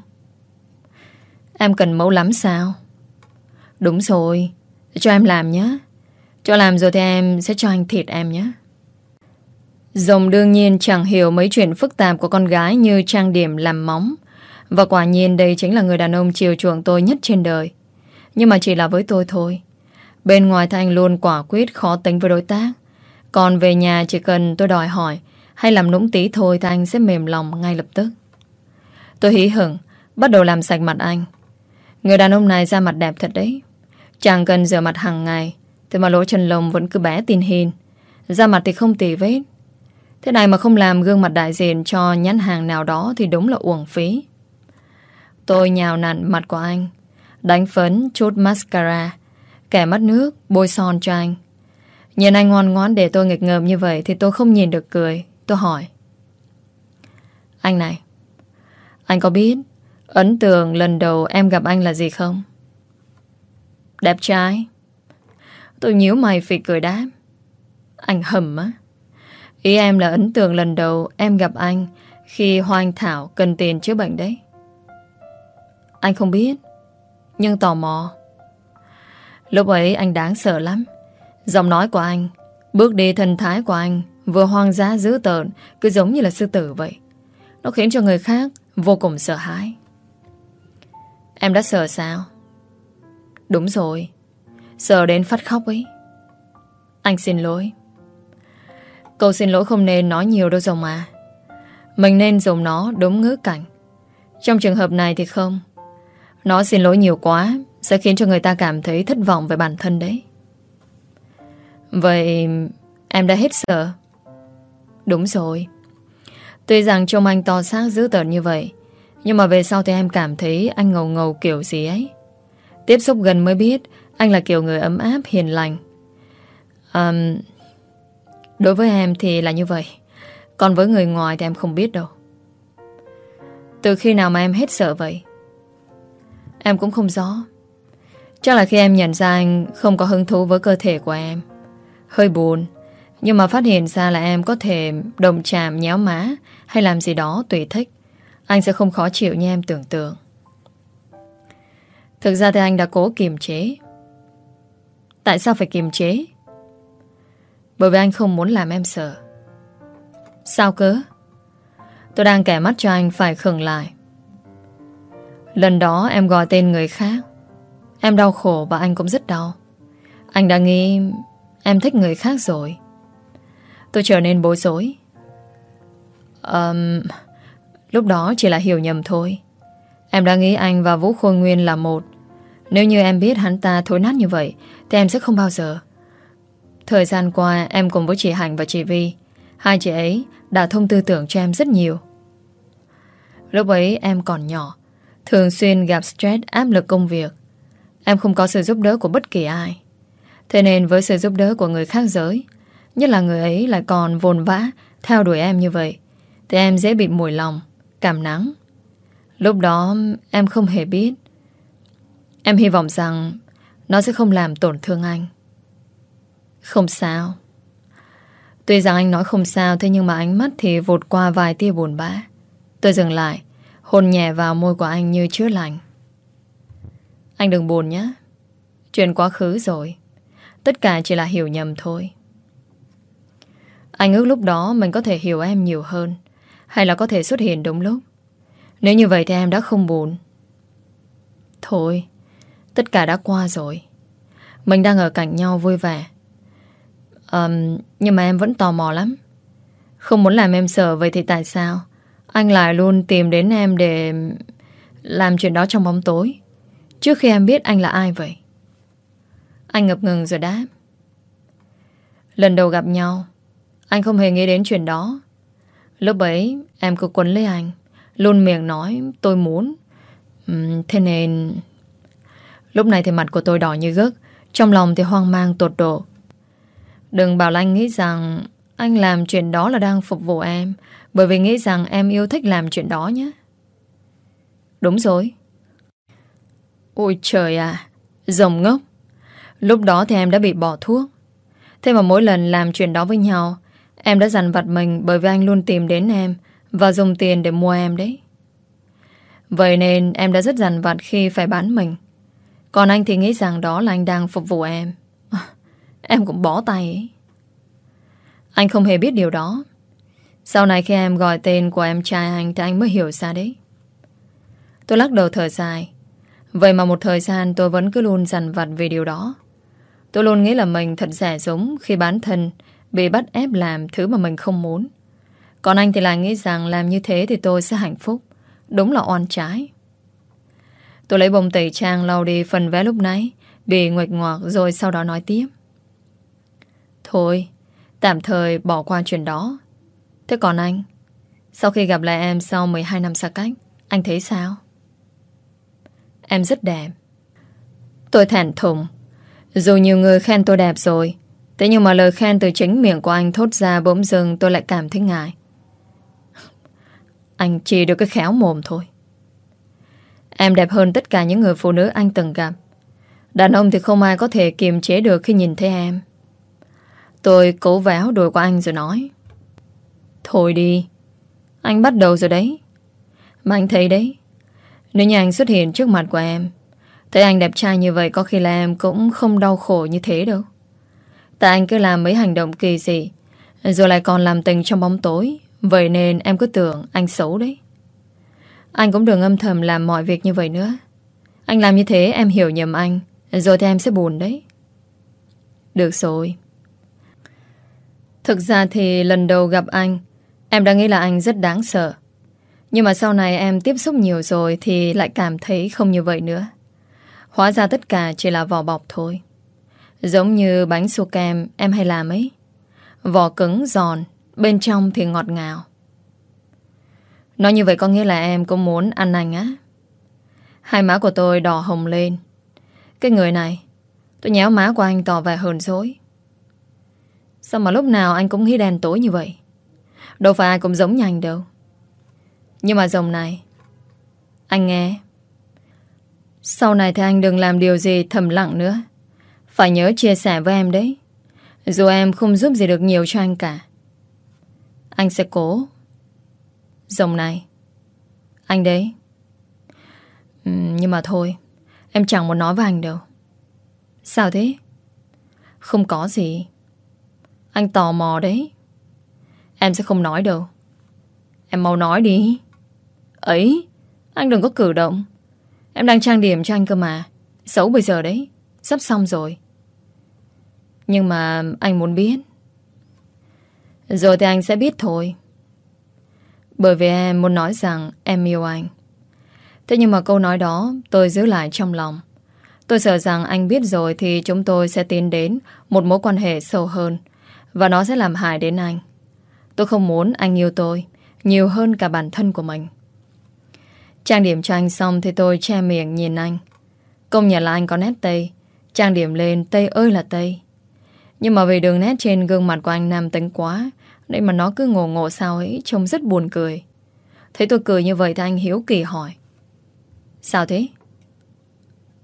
Em cần mẫu lắm sao? Đúng rồi Cho em làm nhé cho làm rồi thì em sẽ cho anh thịt em nhé Rồng đương nhiên chẳng hiểu mấy chuyện phức tạp của con gái như trang điểm làm móng. Và quả nhiên đây chính là người đàn ông chiều chuộng tôi nhất trên đời. Nhưng mà chỉ là với tôi thôi. Bên ngoài Thanh luôn quả quyết khó tính với đối tác. Còn về nhà chỉ cần tôi đòi hỏi hay làm nũng tí thôi thì anh sẽ mềm lòng ngay lập tức. Tôi hí hửng, bắt đầu làm sạch mặt anh. Người đàn ông này ra mặt đẹp thật đấy. Chẳng cần rửa mặt hàng ngày, thế mà lỗ chân lông vẫn cứ bé tin hin. Da mặt thì không tỉ vết. Thế này mà không làm gương mặt đại diện cho nhãn hàng nào đó thì đúng là uổng phí. Tôi nhào nặn mặt của anh, đánh phấn, chút mascara, Kẻ mắt nước, bôi son cho anh Nhìn anh ngoan ngoãn để tôi nghịch ngợm như vậy Thì tôi không nhìn được cười Tôi hỏi Anh này Anh có biết Ấn tượng lần đầu em gặp anh là gì không? Đẹp trai Tôi nhíu mày phì cười đáp. Anh hầm á. Ý em là ấn tượng lần đầu em gặp anh Khi Hoàng Thảo cần tiền chữa bệnh đấy. Anh không biết, Nhưng tò mò. Lúc ấy anh đáng sợ lắm. Giọng nói của anh, Bước đi thần thái của anh Vừa hoang dã dữ tợn, Cứ giống như là sư tử vậy. Nó khiến cho người khác vô cùng sợ hãi. Em đã sợ sao? Đúng rồi. Sợ đến phát khóc ấy. Anh xin lỗi. Câu xin lỗi không nên nói nhiều đâu dòng mà Mình nên dùng nó đúng ngữ cảnh. Trong trường hợp này thì không. Nó xin lỗi nhiều quá sẽ khiến cho người ta cảm thấy thất vọng về bản thân đấy. Vậy em đã hết sợ? Đúng rồi. Tuy rằng trông anh to xác dữ tợn như vậy, Nhưng mà về sau thì em cảm thấy Anh ngầu ngầu kiểu gì ấy. Tiếp xúc gần mới biết anh là kiểu người ấm áp hiền lành. Um, Đối với em thì là như vậy. Còn với người ngoài thì em không biết đâu. Từ khi nào mà em hết sợ vậy? Em cũng không rõ. Chắc là khi em nhận ra anh không có hứng thú với cơ thể của em. Hơi buồn Nhưng mà phát hiện ra là em có thể đồng chạm nhéo má Hay làm gì đó tùy thích Anh sẽ không khó chịu như em tưởng tượng. Thực ra thì anh đã cố kiềm chế. Tại sao phải kiềm chế? Bởi vì anh không muốn làm em sợ. Sao cơ? Tôi đang kẻ mắt cho anh phải khừng lại. Lần đó em gọi tên người khác. Em đau khổ và anh cũng rất đau. Anh đã nghĩ Em thích người khác rồi. Tôi trở nên bối rối. Um, Lúc đó chỉ là hiểu nhầm thôi. Em đã nghĩ anh và Vũ Khôi Nguyên là một. Nếu như em biết hắn ta thối nát như vậy thì em sẽ không bao giờ. Thời gian qua, em cùng với chị Hạnh và chị Vi, Hai chị ấy đã thông tư tưởng cho em rất nhiều. Lúc ấy, em còn nhỏ, Thường xuyên gặp stress, áp lực công việc. Em không có sự giúp đỡ của bất kỳ ai. Thế nên với sự giúp đỡ của người khác giới, Nhất là người ấy lại còn vồn vã, Theo đuổi em như vậy, Thì em dễ bị mùi lòng, Cảm nắng. Lúc đó, em không hề biết. Em hy vọng rằng nó sẽ không làm tổn thương anh. Không sao. Tuy rằng anh nói không sao, Thế nhưng mà ánh mắt thì vụt qua vài tia buồn bã. Tôi dừng lại, Hôn nhẹ vào môi của anh như chữa lành. Anh đừng buồn nhé. Chuyện quá khứ rồi. Tất cả chỉ là hiểu nhầm thôi. Anh ước lúc đó Mình có thể hiểu em nhiều hơn, Hay là có thể xuất hiện đúng lúc. Nếu như vậy thì em đã không buồn. Thôi Tất cả đã qua rồi. Mình đang ở cạnh nhau vui vẻ. Um, Nhưng mà em vẫn tò mò lắm. Không muốn làm em sợ Vậy thì tại sao? Anh lại luôn tìm đến em để Làm chuyện đó trong bóng tối. Trước khi em biết anh là ai vậy? Anh ngập ngừng rồi đáp. Lần đầu gặp nhau Anh không hề nghĩ đến chuyện đó. Lúc ấy em cứ quấn lấy anh Luôn miệng nói tôi muốn. Thế nên Lúc này thì mặt của tôi đỏ như gấc Trong lòng thì hoang mang tột độ. Đừng bảo là anh nghĩ rằng Anh làm chuyện đó là đang phục vụ em, Bởi vì nghĩ rằng em yêu thích làm chuyện đó nhé. Đúng rồi. Ôi trời à Rồng ngốc. Lúc đó thì em đã bị bỏ thuốc. Thế mà mỗi lần làm chuyện đó với nhau, Em đã dằn vặt mình Bởi vì anh luôn tìm đến em Và dùng tiền để mua em đấy. Vậy nên em đã rất dằn vặt khi phải bán mình. Còn anh thì nghĩ rằng đó là anh đang phục vụ em. À, em cũng bỏ tay ấy. Anh không hề biết điều đó. Sau này khi em gọi tên của em trai anh Thì anh mới hiểu ra đấy. Tôi lắc đầu thở dài. Vậy mà một thời gian tôi vẫn cứ luôn dằn vặt về điều đó. Tôi luôn nghĩ là mình thật rẻ giống Khi bán thân, Bị bắt ép làm thứ mà mình không muốn. Còn anh thì lại nghĩ rằng Làm như thế thì tôi sẽ hạnh phúc. Đúng là oan trái. Tôi lấy bông tẩy trang lau đi phần vé lúc nãy Bị nguệch ngoạc rồi sau đó nói tiếp. Thôi, Tạm thời bỏ qua chuyện đó. Thế còn anh? Sau khi gặp lại em sau 12 năm xa cách, Anh thấy sao? Em rất đẹp. Tôi thản thùng. Dù nhiều người khen tôi đẹp rồi, Thế nhưng mà lời khen từ chính miệng của anh thốt ra bỗng dưng tôi lại cảm thấy ngại. Anh chỉ được cái khéo mồm thôi. Em đẹp hơn tất cả những người phụ nữ anh từng gặp. Đàn ông thì không ai có thể kiềm chế được khi nhìn thấy em. Tôi cố véo đùi của anh rồi nói. Thôi đi. Anh bắt đầu rồi đấy. Mà anh thấy đấy. Nếu như anh xuất hiện trước mặt của em, Thấy anh đẹp trai như vậy Có khi là em cũng không đau khổ như thế đâu Tại anh cứ làm mấy hành động kỳ dị, Rồi lại còn làm tình trong bóng tối, Vậy nên em cứ tưởng anh xấu đấy anh cũng đừng âm thầm làm mọi việc như vậy nữa. Anh làm như thế em hiểu nhầm anh Rồi thì em sẽ buồn đấy. Được rồi. Thực ra thì lần đầu gặp anh Em đã nghĩ là anh rất đáng sợ. Nhưng mà sau này em tiếp xúc nhiều rồi Thì lại cảm thấy không như vậy nữa. Hóa ra tất cả chỉ là vỏ bọc thôi. Giống như bánh su kem em hay làm ấy. Vỏ cứng, giòn, bên trong thì ngọt ngào. Nói như vậy có nghĩa là em cũng muốn ăn anh á. Hai má của tôi đỏ hồng lên. Cái người này, tôi nhéo má của anh tỏ vẻ hờn dỗi. Sao mà lúc nào anh cũng nghĩ đèn tối như vậy? Đâu phải ai cũng giống như anh đâu. Nhưng mà dòng này, anh nghe. Sau này thì anh đừng làm điều gì thầm lặng nữa. Phải nhớ chia sẻ với em đấy Dù em không giúp gì được nhiều cho anh cả Anh sẽ cố Dòng này. Anh đấy. Ừ, Nhưng mà thôi Em chẳng muốn nói với anh đâu. Sao thế? Không có gì. Anh tò mò đấy. Em sẽ không nói đâu. Em mau nói đi. Ấy Anh đừng có cử động. Em đang trang điểm cho anh cơ mà. Xấu bây giờ đấy. Sắp xong rồi. Nhưng mà anh muốn biết. Rồi thì anh sẽ biết thôi. Bởi vì em muốn nói rằng Em yêu anh. Thế nhưng mà câu nói đó tôi giữ lại trong lòng. Tôi sợ rằng anh biết rồi Thì chúng tôi sẽ tiến đến Một mối quan hệ sâu hơn. Và nó sẽ làm hại đến anh. Tôi không muốn anh yêu tôi Nhiều hơn cả bản thân của mình. Trang điểm cho anh xong Thì tôi che miệng nhìn anh. Công nhận là anh có nét Tây. Trang điểm lên Tây ơi là Tây. Nhưng mà vì đường nét trên gương mặt của anh nam tính quá Đấy mà nó cứ ngồ ngộ sao ấy Trông rất buồn cười. Thấy tôi cười như vậy thì anh hiếu kỳ hỏi. Sao thế?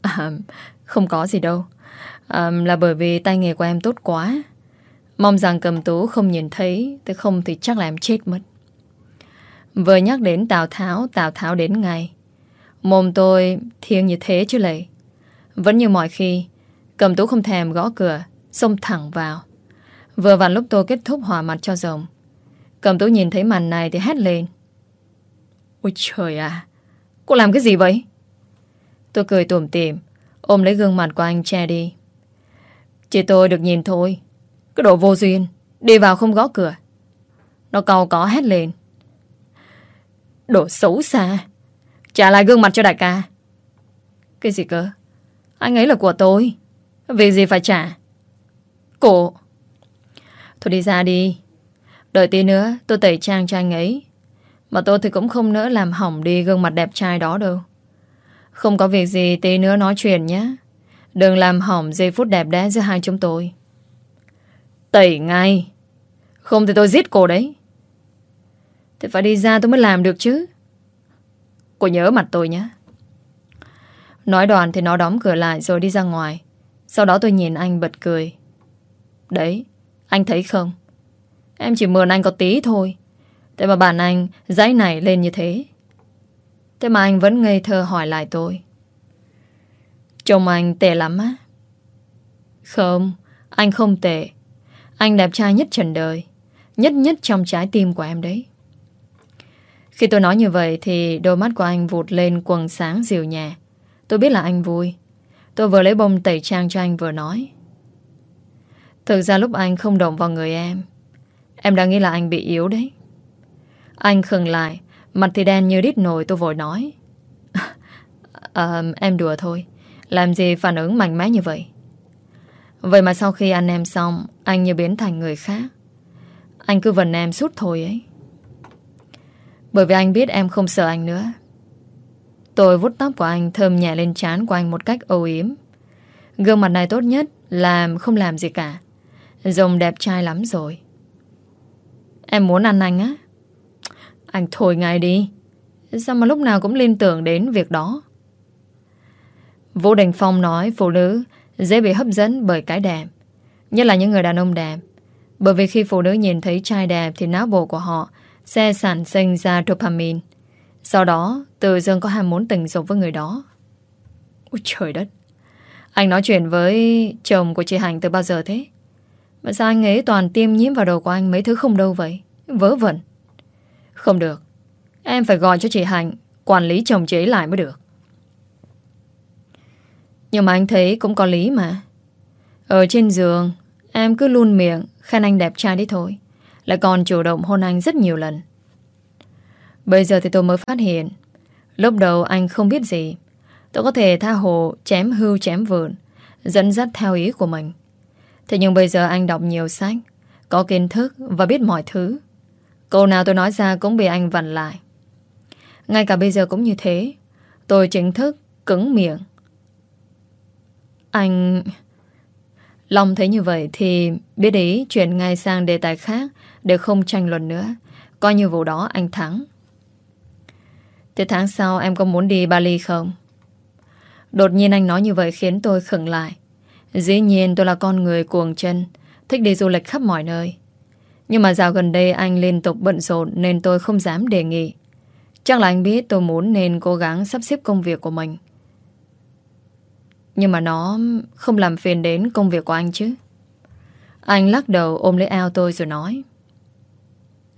À, không có gì đâu. À, Là bởi vì tay nghề của em tốt quá. Mong rằng cầm tú không nhìn thấy Thế không thì chắc là em chết mất. Vừa nhắc đến Tào Tháo Tào Tháo đến ngay. Mồm tôi thiêng như thế chứ lệ. Vẫn như mọi khi Cầm tú không thèm gõ cửa Xông thẳng vào. Vừa vặn lúc tôi kết thúc hòa mặt cho rồng. Cầm tú nhìn thấy màn này thì hét lên. Ôi trời à Cô làm cái gì vậy? Tôi cười tủm tỉm, Ôm lấy gương mặt của anh che đi. Chỉ tôi được nhìn thôi Cái đồ vô duyên, Đi vào không gõ cửa. Nó cầu có hét lên. Đồ xấu xa, Trả lại gương mặt cho đại ca. Cái gì cơ? Anh ấy là của tôi Vì gì phải trả? Cô Thôi đi ra đi. Đợi tí nữa, tôi tẩy trang cho anh ấy. Mà tôi thì cũng không nỡ làm hỏng đi gương mặt đẹp trai đó đâu. Không có việc gì, tí nữa nói chuyện nhé. Đừng làm hỏng giây phút đẹp đẽ giữa hai chúng tôi. Tẩy ngay. Không thì tôi giết cô đấy. Thì phải đi ra tôi mới làm được chứ. Cô nhớ mặt tôi nhé. Nói đoàn thì nó đóng cửa lại rồi đi ra ngoài. Sau đó tôi nhìn anh bật cười. Đấy anh thấy không? Em chỉ mượn anh có tí thôi. Thế mà bạn anh giấy này lên như thế. Thế mà anh vẫn ngây thơ hỏi lại tôi. Chồng anh tệ lắm á. Không, Anh không tệ. Anh đẹp trai nhất trần đời, Nhất nhất trong trái tim của em đấy. Khi tôi nói như vậy Thì đôi mắt của anh vụt lên quần sáng dịu nhẹ. Tôi biết là anh vui. Tôi vừa lấy bông tẩy trang cho anh vừa nói. Thực ra lúc anh không động vào người em Em đã nghĩ là anh bị yếu đấy. Anh khừng lại Mặt thì đen như đít nồi tôi vội nói. À, Em đùa thôi Làm gì phản ứng mạnh mẽ như vậy? Vậy mà sau khi ăn em xong Anh như biến thành người khác. Anh cứ vần em suốt thôi ấy. Bởi vì anh biết em không sợ anh nữa. Tôi vút tóc của anh Thơm nhẹ lên trán của anh một cách âu yếm. Gương mặt này tốt nhất Là không làm gì cả. Rồng đẹp trai lắm rồi. Em muốn ăn anh á. Anh thôi ngay đi. Sao mà lúc nào cũng liên tưởng đến việc đó? Vũ Đình Phong nói Phụ nữ dễ bị hấp dẫn bởi cái đẹp, Nhất là những người đàn ông đẹp. Bởi vì khi phụ nữ nhìn thấy trai đẹp Thì não bộ của họ sẽ sản sinh ra dopamine. Sau đó, tự dưng có ham muốn tình dục với người đó. Ôi trời đất. Anh nói chuyện với chồng của chị Hành từ bao giờ thế? Mà sao anh ấy toàn tiêm nhiễm vào đầu của anh Mấy thứ không đâu vậy? Vớ vẩn. Không được. Em phải gọi cho chị Hạnh, Quản lý chồng chị ấy lại mới được. Nhưng mà anh thấy cũng có lý mà. Ở trên giường, Em cứ luôn miệng, Khen anh đẹp trai đấy thôi. Lại còn chủ động hôn anh rất nhiều lần. Bây giờ thì tôi mới phát hiện, Lúc đầu anh không biết gì. Tôi có thể tha hồ, chém hưu, chém vườn Dẫn dắt theo ý của mình. Thế nhưng bây giờ anh đọc nhiều sách, Có kiến thức và biết mọi thứ Câu nào tôi nói ra cũng bị anh vặn lại Ngay cả bây giờ cũng như thế, Tôi chính thức cứng miệng Anh... Long thấy như vậy thì biết ý chuyển ngay sang đề tài khác để không tranh luận nữa. Coi như vụ đó anh thắng. Thế tháng sau em có muốn đi Bali không? Đột nhiên anh nói như vậy khiến tôi khựng lại. Dĩ nhiên tôi là con người cuồng chân, thích đi du lịch khắp mọi nơi. Nhưng mà dạo gần đây anh liên tục bận rộn nên tôi không dám đề nghị. Chắc là anh biết tôi muốn nên cố gắng sắp xếp công việc của mình. Nhưng mà nó không làm phiền đến công việc của anh chứ. Anh lắc đầu ôm lấy ao tôi rồi nói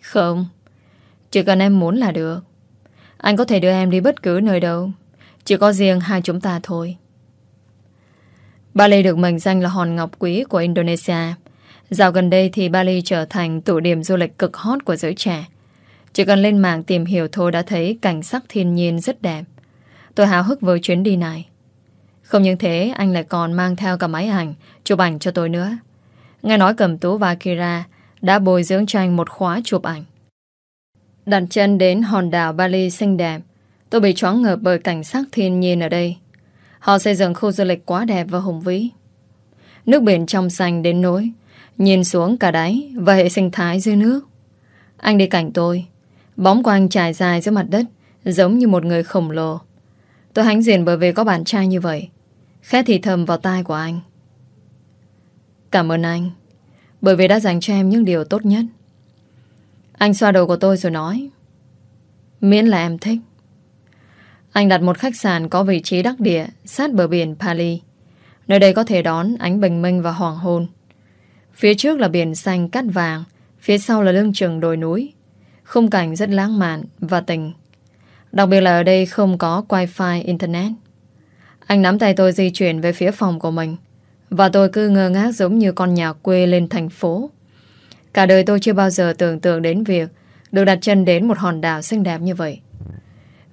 Không Chỉ cần em muốn là được Anh có thể đưa em đi bất cứ nơi đâu Chỉ có riêng hai chúng ta thôi Bali được mệnh danh là hòn ngọc quý của Indonesia. Dạo gần đây thì Bali trở thành tụ điểm du lịch cực hot của giới trẻ. Chỉ cần lên mạng tìm hiểu thôi đã thấy cảnh sắc thiên nhiên rất đẹp. Tôi háo hức với chuyến đi này. Không những thế, anh lại còn mang theo cả máy ảnh, Chụp ảnh cho tôi nữa. Nghe nói cầm tú và Kira Đã bồi dưỡng cho anh một khóa chụp ảnh. Đặt chân đến hòn đảo Bali xinh đẹp, Tôi bị choáng ngợp bởi cảnh sắc thiên nhiên ở đây. Họ xây dựng khu du lịch quá đẹp và hùng vĩ. Nước biển trong xanh đến nỗi, Nhìn xuống cả đáy Và hệ sinh thái dưới nước. Anh đi cạnh tôi, Bóng của anh trải dài dưới mặt đất, Giống như một người khổng lồ. Tôi hãnh diện bởi vì có bạn trai như vậy Khét thì thầm vào tai của anh. Cảm ơn anh, Bởi vì đã dành cho em những điều tốt nhất. Anh xoa đầu của tôi rồi nói, Miễn là em thích. Anh đặt một khách sạn có vị trí đắc địa Sát bờ biển Pali. Nơi đây có thể đón ánh bình minh và hoàng hôn. Phía trước là biển xanh cát vàng, Phía sau là lưng chừng đồi núi. Khung cảnh rất lãng mạn và tình. Đặc biệt là ở đây không có wifi internet. Anh nắm tay tôi di chuyển về phía phòng của mình. Và tôi cứ ngơ ngác giống như con nhà quê lên thành phố. Cả đời tôi chưa bao giờ tưởng tượng đến việc Được đặt chân đến một hòn đảo xinh đẹp như vậy.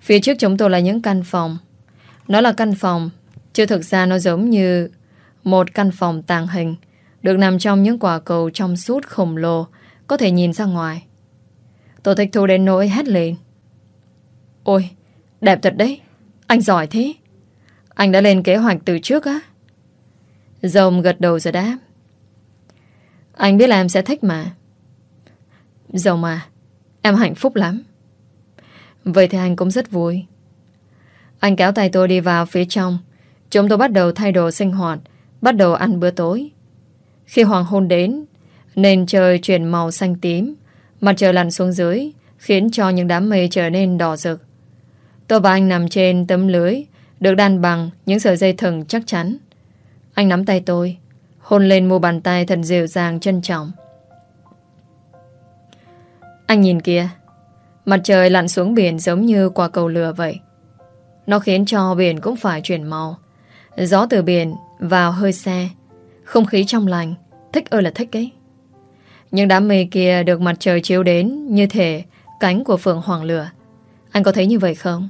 Phía trước chúng tôi là những căn phòng Nó là căn phòng Chứ thực ra nó giống như Một căn phòng tàng hình Được nằm trong những quả cầu trong suốt khổng lồ Có thể nhìn ra ngoài Tôi thích thú đến nỗi hét lên Ôi, đẹp thật đấy. Anh giỏi thế. Anh đã lên kế hoạch từ trước á. Dông gật đầu rồi đáp. Anh biết là em sẽ thích mà. Dông mà, em hạnh phúc lắm. Vậy thì anh cũng rất vui. Anh kéo tay tôi đi vào phía trong. Chúng tôi bắt đầu thay đồ sinh hoạt, bắt đầu ăn bữa tối. Khi hoàng hôn đến, nền trời chuyển màu xanh tím, mặt trời lặn xuống dưới, khiến cho những đám mây trở nên đỏ rực. Tôi và anh nằm trên tấm lưới Được đan bằng những sợi dây thừng chắc chắn Anh nắm tay tôi Hôn lên mu bàn tay thật dịu dàng trân trọng Anh nhìn kìa Mặt trời lặn xuống biển giống như quả cầu lửa vậy. Nó khiến cho biển cũng phải chuyển màu. Gió từ biển vào hơi xe. Không khí trong lành. Thích ơi là thích ấy. Những đám mây kia được mặt trời chiếu đến Như thể cánh của phượng hoàng lửa. Anh có thấy như vậy không?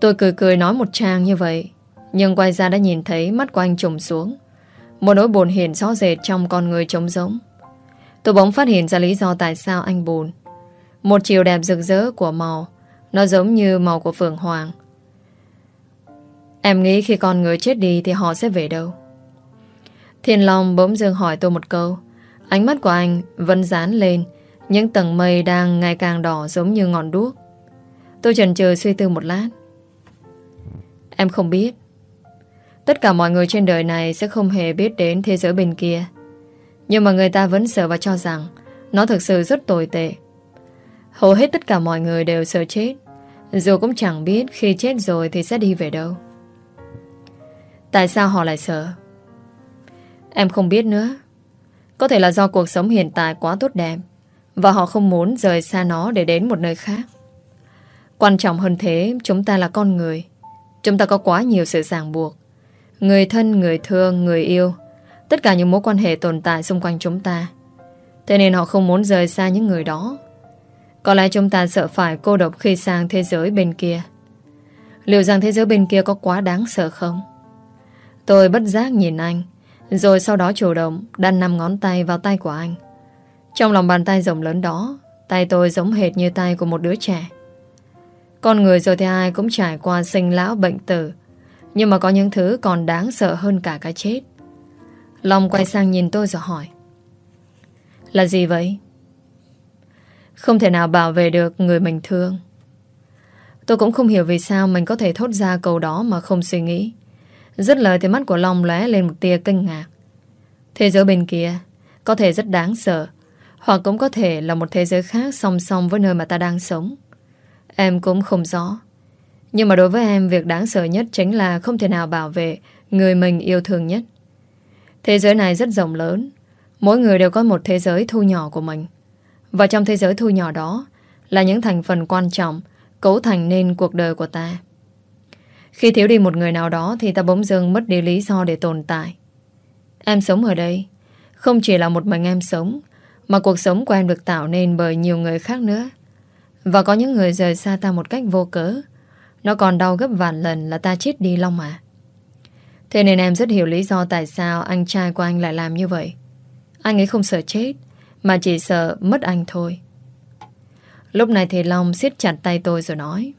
Tôi cười cười nói một trang như vậy, Nhưng quay ra đã nhìn thấy mắt của anh trùng xuống. Một nỗi buồn hiền rõ rệt trong con người trống giống Tôi bỗng phát hiện ra lý do tại sao anh buồn. Một chiều đẹp rực rỡ của màu. Nó giống như màu của Phượng Hoàng. Em nghĩ khi con người chết đi Thì họ sẽ về đâu? Thiên Long bỗng dưng hỏi tôi một câu. Ánh mắt của anh vẫn dán lên. Những tầng mây đang ngày càng đỏ Giống như ngọn đuốc. Tôi chần chừ suy tư một lát. Em không biết. Tất cả mọi người trên đời này Sẽ không hề biết đến thế giới bên kia. Nhưng mà người ta vẫn sợ và cho rằng Nó thực sự rất tồi tệ. Hầu hết tất cả mọi người đều sợ chết. Dù cũng chẳng biết Khi chết rồi thì sẽ đi về đâu. Tại sao họ lại sợ? Em không biết nữa. Có thể là do cuộc sống hiện tại quá tốt đẹp Và họ không muốn rời xa nó Để đến một nơi khác. Quan trọng hơn thế Chúng ta là con người. Chúng ta có quá nhiều sự ràng buộc. Người thân, người thương, người yêu Tất cả những mối quan hệ tồn tại xung quanh chúng ta. Thế nên họ không muốn rời xa những người đó. Có lẽ chúng ta sợ phải cô độc khi sang thế giới bên kia Liệu rằng thế giới bên kia có quá đáng sợ không? Tôi bất giác nhìn anh, Rồi sau đó chủ động Đặt nằm ngón tay vào tay của anh Trong lòng bàn tay rộng lớn đó, Tay tôi giống hệt như tay của một đứa trẻ con người rồi thì ai cũng trải qua sinh lão bệnh tử, Nhưng mà có những thứ còn đáng sợ hơn cả cái chết Long quay sang nhìn tôi rồi hỏi, Là gì vậy? Không thể nào bảo vệ được người mình thương. Tôi cũng không hiểu vì sao mình có thể thốt ra câu đó mà không suy nghĩ. Rất lời thì mắt của Long lóe lên một tia kinh ngạc. Thế giới bên kia Có thể rất đáng sợ, Hoặc cũng có thể là một thế giới khác song song với nơi mà ta đang sống. Em cũng không rõ. Nhưng mà đối với em, Việc đáng sợ nhất chính là không thể nào bảo vệ Người mình yêu thương nhất. Thế giới này rất rộng lớn. Mỗi người đều có một thế giới thu nhỏ của mình. Và trong thế giới thu nhỏ đó là những thành phần quan trọng cấu thành nên cuộc đời của ta. Khi thiếu đi một người nào đó thì ta bỗng dưng mất đi lý do để tồn tại. Em sống ở đây không chỉ là một mình em sống mà cuộc sống của em được tạo nên bởi nhiều người khác nữa. Và có những người rời xa ta một cách vô cớ. Nó còn đau gấp vạn lần là ta chết đi Long mà. Thế nên em rất hiểu lý do tại sao anh trai của anh lại làm như vậy. Anh ấy không sợ chết, mà chỉ sợ mất anh thôi. Lúc này thì Long siết chặt tay tôi rồi nói.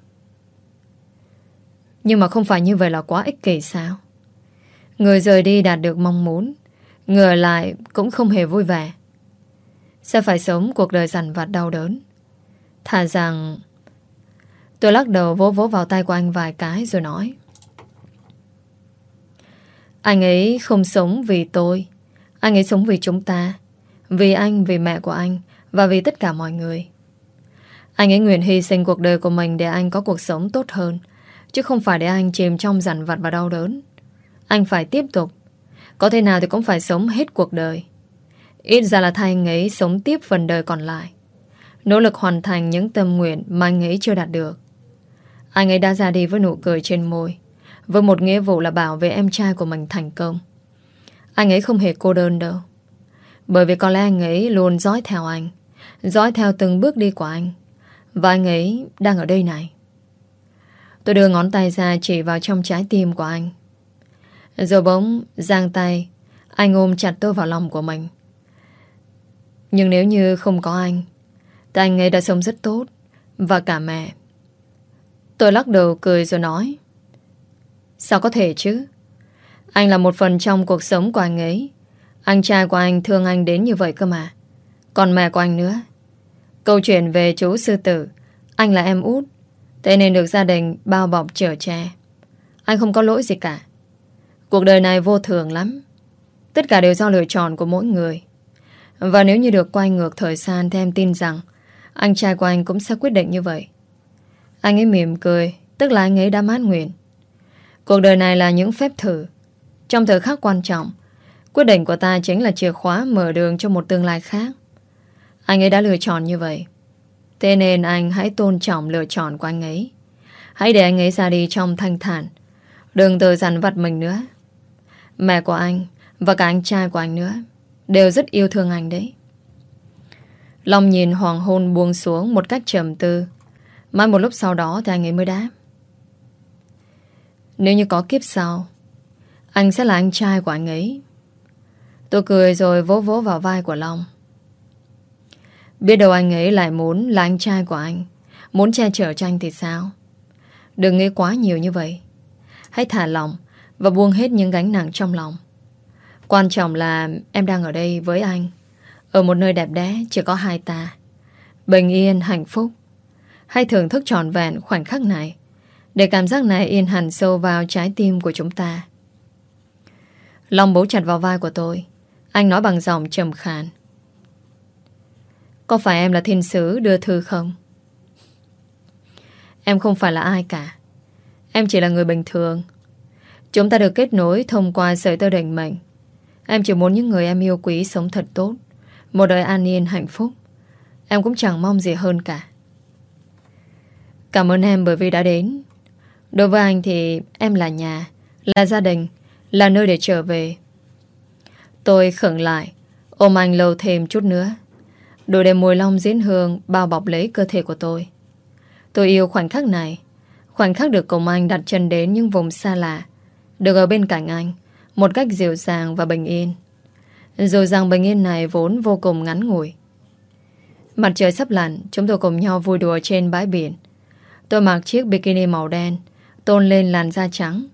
Nhưng mà không phải như vậy là quá ích kỷ sao? Người rời đi đạt được mong muốn, người lại cũng không hề vui vẻ. Sẽ phải sống cuộc đời dằn vặt đau đớn. Thà rằng... Tôi lắc đầu vỗ vỗ vào tay của anh vài cái rồi nói. Anh ấy không sống vì tôi Anh ấy sống vì chúng ta vì anh, vì mẹ của anh Và vì tất cả mọi người. Anh ấy nguyện hy sinh cuộc đời của mình Để anh có cuộc sống tốt hơn Chứ không phải để anh chìm trong dằn vặt và đau đớn. Anh phải tiếp tục. Có thể nào thì cũng phải sống hết cuộc đời. Ít ra là thay anh ấy Sống tiếp phần đời còn lại. Nỗ lực hoàn thành những tâm nguyện Mà anh ấy chưa đạt được. Anh ấy đã ra đi với nụ cười trên môi với một nghĩa vụ là bảo vệ em trai của mình thành công. Anh ấy không hề cô đơn đâu. Bởi vì có lẽ anh ấy luôn dõi theo anh, Dõi theo từng bước đi của anh. Và anh ấy đang ở đây này. Tôi đưa ngón tay ra chỉ vào trong trái tim của anh. Rồi bỗng, giang tay, Anh ôm chặt tôi vào lòng của mình. Nhưng nếu như không có anh, Thì anh ấy đã sống rất tốt, Và cả mẹ. Tôi lắc đầu cười rồi nói, Sao có thể chứ? Anh là một phần trong cuộc sống của anh ấy. Anh trai của anh thương anh đến như vậy cơ mà. Còn mẹ của anh nữa. Câu chuyện về chú sư tử. Anh là em út. Thế nên được gia đình bao bọc chở che. Anh không có lỗi gì cả. Cuộc đời này vô thường lắm. Tất cả đều do lựa chọn của mỗi người. Và nếu như được quay ngược thời gian Thì em tin rằng Anh trai của anh cũng sẽ quyết định như vậy. Anh ấy mỉm cười Tức là anh ấy đã mát nguyện. Cuộc đời này là những phép thử. Trong thời khắc quan trọng, quyết định của ta chính là chìa khóa mở đường cho một tương lai khác. Anh ấy đã lựa chọn như vậy. Thế nên anh hãy tôn trọng lựa chọn của anh ấy. Hãy để anh ấy ra đi trong thanh thản. Đừng tự dằn vặt mình nữa. Mẹ của anh và cả anh trai của anh nữa đều rất yêu thương anh đấy. Long nhìn hoàng hôn buông xuống một cách trầm tư. Mãi một lúc sau đó thì anh ấy mới đáp. Nếu như có kiếp sau, Anh sẽ là anh trai của anh ấy Tôi cười rồi vỗ vỗ vào vai của Long. Biết đâu anh ấy lại muốn là anh trai của anh. Muốn che chở cho anh thì sao? Đừng nghĩ quá nhiều như vậy. Hãy thả lòng Và buông hết những gánh nặng trong lòng. Quan trọng là em đang ở đây với anh. Ở một nơi đẹp đẽ Chỉ có hai ta. Bình yên, hạnh phúc. Hãy thưởng thức trọn vẹn khoảnh khắc này để cảm giác này yên hẳn sâu vào trái tim của chúng ta. Long bấu chặt vào vai của tôi. Anh nói bằng giọng trầm khàn. Có phải em là thiên sứ đưa thư không? Em không phải là ai cả. Em chỉ là người bình thường. Chúng ta được kết nối thông qua sợi tơ định mệnh. Em chỉ muốn những người em yêu quý sống thật tốt. Một đời an yên hạnh phúc. Em cũng chẳng mong gì hơn cả. Cảm ơn em bởi vì đã đến. Đối với anh thì em là nhà, là gia đình, là nơi để trở về. Tôi khẩn lại, ôm anh lâu thêm chút nữa. Đôi đêm mùi long diễn hương bao bọc lấy cơ thể của tôi. Tôi yêu khoảnh khắc này, khoảnh khắc được cùng anh đặt chân đến những vùng xa lạ, được ở bên cạnh anh, một cách dịu dàng và bình yên. Rồi rằng bình yên này vốn vô cùng ngắn ngủi. Mặt trời sắp lặn, chúng tôi cùng nhau vui đùa trên bãi biển. Tôi mặc chiếc bikini màu đen, tôn lên làn da trắng.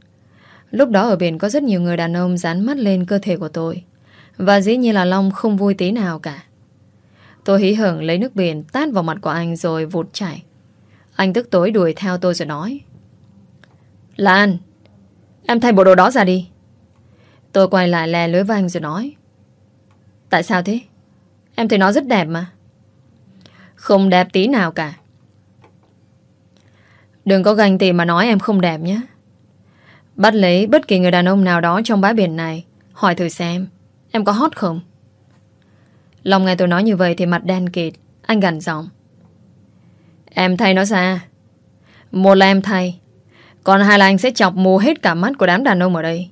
Lúc đó ở biển có rất nhiều người đàn ông dán mắt lên cơ thể của tôi. Và dĩ nhiên là Long không vui tí nào cả. Tôi hí hưởng lấy nước biển tát vào mặt của anh rồi vụt chảy. Anh tức tối đuổi theo tôi rồi nói. Lan, em thay bộ đồ đó ra đi. Tôi quay lại lè lưới với anh rồi nói. Tại sao thế? Em thấy nó rất đẹp mà. Không đẹp tí nào cả. Đừng có ganh tị mà nói em không đẹp nhé Bắt lấy bất kỳ người đàn ông nào đó trong bãi biển này Hỏi thử xem Em có hot không? Lòng nghe tôi nói như vậy thì mặt đen kịt, Anh gằn giọng. Em thay nó ra. Một là em thay, Còn hai là anh sẽ chọc mù hết cả mắt của đám đàn ông ở đây.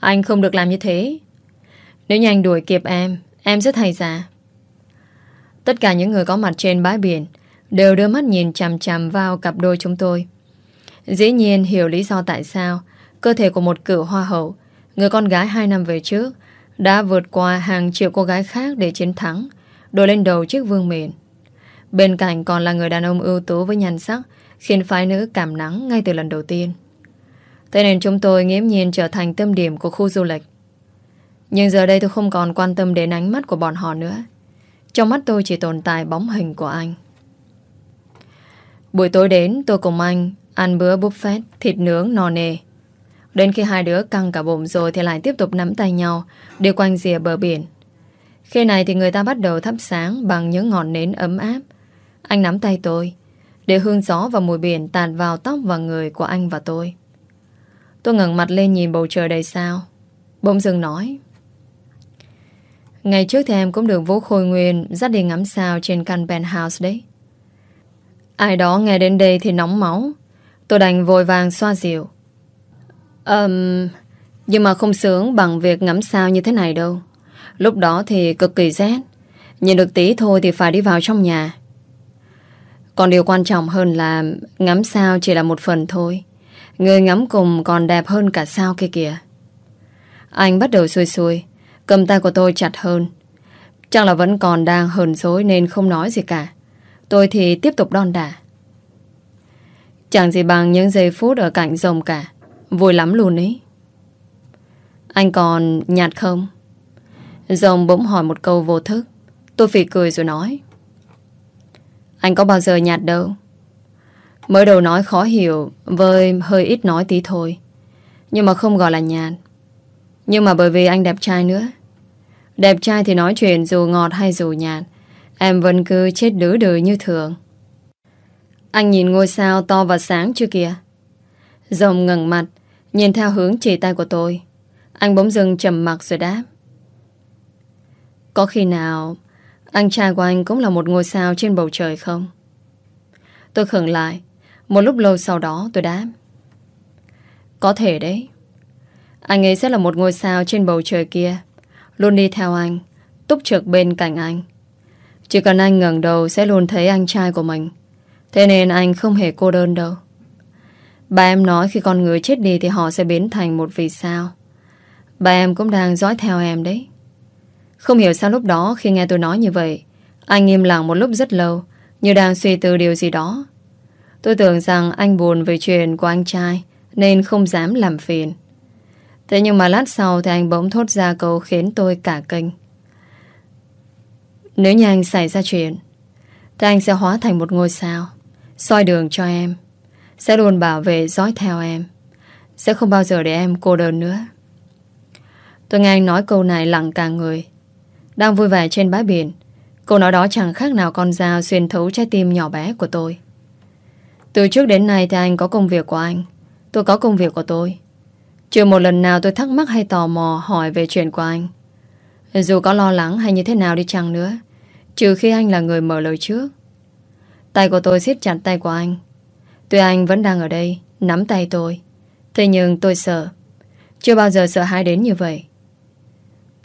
Anh không được làm như thế. Nếu như anh đuổi kịp em Em sẽ thay ra. Tất cả những người có mặt trên bãi biển Đều đưa mắt nhìn chằm chằm vào cặp đôi chúng tôi. Dĩ nhiên hiểu lý do tại sao Cơ thể của một cựu hoa hậu Người con gái 2 năm về trước Đã vượt qua hàng triệu cô gái khác để chiến thắng Đổi lên đầu chiếc vương miện. Bên cạnh còn là người đàn ông ưu tú với nhan sắc, Khiến phái nữ cảm nắng ngay từ lần đầu tiên. Thế nên chúng tôi nghiễm nhiên trở thành tâm điểm của khu du lịch. Nhưng giờ đây tôi không còn quan tâm đến ánh mắt của bọn họ nữa. Trong mắt tôi chỉ tồn tại bóng hình của anh. Buổi tối đến, tôi cùng anh Ăn bữa buffet thịt nướng nò nề Đến khi hai đứa căng cả bụng rồi Thì lại tiếp tục nắm tay nhau, Đi quanh rìa bờ biển. Khi này thì người ta bắt đầu thắp sáng Bằng những ngọn nến ấm áp. Anh nắm tay tôi, Để hương gió và mùi biển tàn vào tóc và người của anh và tôi. Tôi ngẩng mặt lên nhìn bầu trời đầy sao. Bỗng dưng nói, Ngày trước thì em cũng được Vũ Khôi Nguyên Dắt đi ngắm sao trên căn penthouse đấy. Ai đó nghe đến đây thì nóng máu. Tôi đành vội vàng xoa dịu um, Nhưng mà không sướng bằng việc ngắm sao như thế này đâu. Lúc đó thì cực kỳ rét. Nhìn được tí thôi thì phải đi vào trong nhà. Còn điều quan trọng hơn là Ngắm sao chỉ là một phần thôi. Người ngắm cùng còn đẹp hơn cả sao kia kìa. Anh bắt đầu xuôi xuôi Cầm tay của tôi chặt hơn. Chắc là vẫn còn đang hờn dối Nên không nói gì cả. Tôi thì tiếp tục đon đả. Chẳng gì bằng những giây phút ở cạnh rồng cả. Vui lắm luôn ấy. Anh còn nhạt không? Rồng bỗng hỏi một câu vô thức. Tôi phỉ cười rồi nói. Anh có bao giờ nhạt đâu. Mới đầu nói khó hiểu Với hơi ít nói tí thôi. Nhưng mà không gọi là nhạt. Nhưng mà bởi vì anh đẹp trai nữa. Đẹp trai thì nói chuyện dù ngọt hay dù nhạt, Em vẫn cứ chết đứa đời như thường. Anh nhìn ngôi sao to và sáng chưa kìa Rồng ngẩng mặt, Nhìn theo hướng chỉ tay của tôi. Anh bỗng dưng trầm mặc rồi đáp. Có khi nào Anh trai của anh cũng là một ngôi sao trên bầu trời không? Tôi khẩn lại, Một lúc lâu sau đó tôi đáp. Có thể đấy. Anh ấy sẽ là một ngôi sao trên bầu trời kia, Luôn đi theo anh, Túc trực bên cạnh anh. Chỉ cần anh ngẩng đầu sẽ luôn thấy anh trai của mình. Thế nên anh không hề cô đơn đâu. Bà em nói khi con người chết đi Thì họ sẽ biến thành một vì sao. Bà em cũng đang dõi theo em đấy. Không hiểu sao lúc đó Khi nghe tôi nói như vậy, Anh im lặng một lúc rất lâu, Như đang suy tư điều gì đó. Tôi tưởng rằng anh buồn về chuyện của anh trai, Nên không dám làm phiền. Thế nhưng mà lát sau Thì anh bỗng thốt ra câu khiến tôi cả kinh. Nếu như anh xảy ra chuyện, Thì anh sẽ hóa thành một ngôi sao, soi đường cho em sẽ luôn bảo vệ dõi theo em. Sẽ không bao giờ để em cô đơn nữa. Tôi nghe anh nói câu này lặng cả người. Đang vui vẻ trên bãi biển Câu nói đó chẳng khác nào con dao Xuyên thấu trái tim nhỏ bé của tôi. Từ trước đến nay thì anh có công việc của anh, Tôi có công việc của tôi. Chưa một lần nào tôi thắc mắc hay tò mò Hỏi về chuyện của anh. Dù có lo lắng hay như thế nào đi chăng nữa, Trừ khi anh là người mở lời trước. Tay của tôi siết chặt tay của anh Tuy anh vẫn đang ở đây, Nắm tay tôi. Thế nhưng tôi sợ. Chưa bao giờ sợ hãi đến như vậy.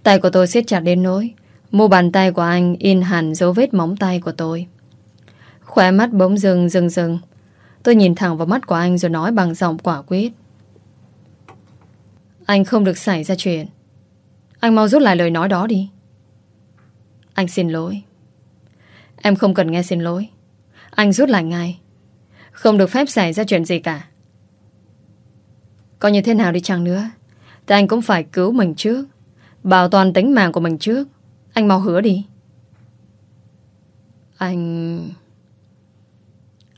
Tay của tôi siết chặt đến nỗi, Mu bàn tay của anh in hẳn dấu vết móng tay của tôi. Khóe mắt bỗng dừng dừng dừng. Tôi nhìn thẳng vào mắt của anh rồi nói bằng giọng quả quyết. Anh không được xảy ra chuyện. Anh mau rút lại lời nói đó đi. Anh xin lỗi. Em không cần nghe xin lỗi. Anh rút lại ngay không được phép xảy ra chuyện gì cả. Có như thế nào đi chăng nữa, Thì anh cũng phải cứu mình trước, Bảo toàn tính mạng của mình trước. Anh mau hứa đi. Anh...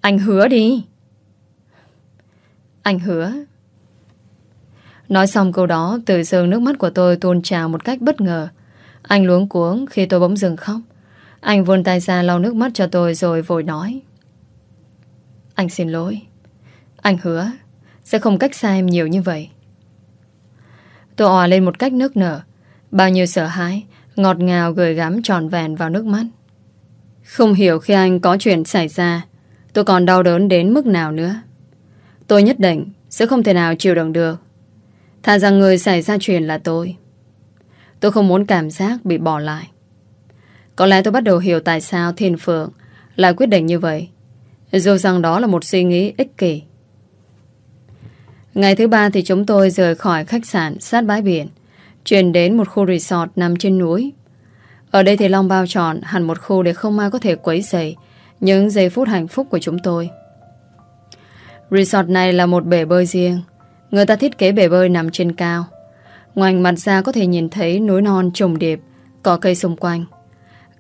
Anh hứa đi. Anh hứa. Nói xong câu đó, Từ sương nước mắt của tôi tuôn trào một cách bất ngờ. Anh luống cuống khi tôi bỗng dừng khóc. Anh vươn tay ra lau nước mắt cho tôi rồi vội nói anh xin lỗi. Anh hứa, Sẽ không cách xa em nhiều như vậy. Tôi òa lên một cách nức nở. Bao nhiêu sợ hãi, Ngọt ngào gửi gắm tròn vẹn vào nước mắt. Không hiểu khi anh có chuyện xảy ra, Tôi còn đau đớn đến mức nào nữa. Tôi nhất định Sẽ không thể nào chịu đựng được. Thà rằng người xảy ra chuyện là tôi. Tôi không muốn cảm giác bị bỏ lại. Có lẽ tôi bắt đầu hiểu tại sao Thiên Phượng Lại quyết định như vậy. Dù rằng đó là một suy nghĩ ích kỷ. Ngày thứ ba thì chúng tôi rời khỏi khách sạn sát bãi biển, Chuyển đến một khu resort nằm trên núi. Ở đây thì Long bao tròn hẳn một khu để không ai có thể quấy rầy Những giây phút hạnh phúc của chúng tôi. Resort này là một bể bơi riêng. Người ta thiết kế bể bơi nằm trên cao. Ngoài mặt ra có thể nhìn thấy núi non trùng điệp Cỏ cây xung quanh.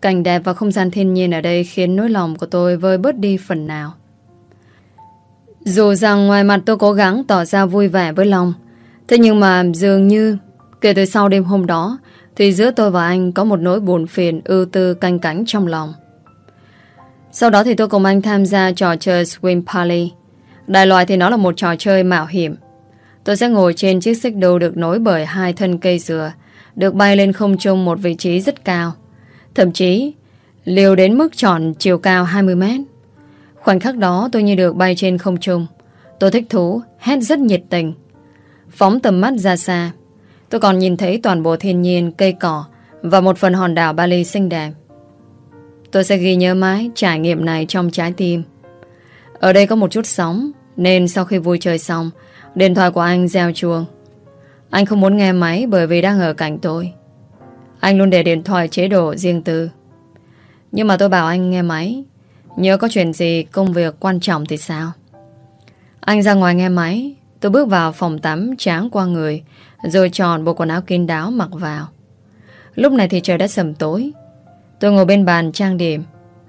Cảnh đẹp và không gian thiên nhiên ở đây Khiến nỗi lòng của tôi vơi bớt đi phần nào. Dù rằng ngoài mặt tôi cố gắng tỏ ra vui vẻ với Long Thế nhưng mà dường như Kể từ sau đêm hôm đó Thì giữa tôi và anh có một nỗi buồn phiền Ưu tư canh cánh trong lòng. Sau đó thì tôi cùng anh tham gia Trò chơi Swim Party. Đại loại thì nó là một trò chơi mạo hiểm. Tôi sẽ ngồi trên chiếc xích đu được nối bởi hai thân cây dừa, được bay lên không trung một vị trí rất cao. Thậm chí, liều đến mức tròn chiều cao 20 mét. Khoảnh khắc đó tôi như được bay trên không trung. Tôi thích thú, hét rất nhiệt tình. Phóng tầm mắt ra xa, tôi còn nhìn thấy toàn bộ thiên nhiên, cây cỏ và một phần hòn đảo Bali xinh đẹp. Tôi sẽ ghi nhớ mãi trải nghiệm này trong trái tim. Ở đây có một chút sóng, nên sau khi vui chơi xong, Điện thoại của anh reo chuông Anh không muốn nghe máy bởi vì đang ở cạnh tôi anh luôn để điện thoại chế độ riêng tư. Nhưng mà tôi bảo anh nghe máy. Nhớ có chuyện gì, công việc quan trọng thì sao? Anh ra ngoài nghe máy. Tôi bước vào phòng tắm, tráng qua người, Rồi chọn bộ quần áo kín đáo mặc vào. Lúc này thì trời đã sầm tối. Tôi ngồi bên bàn trang điểm.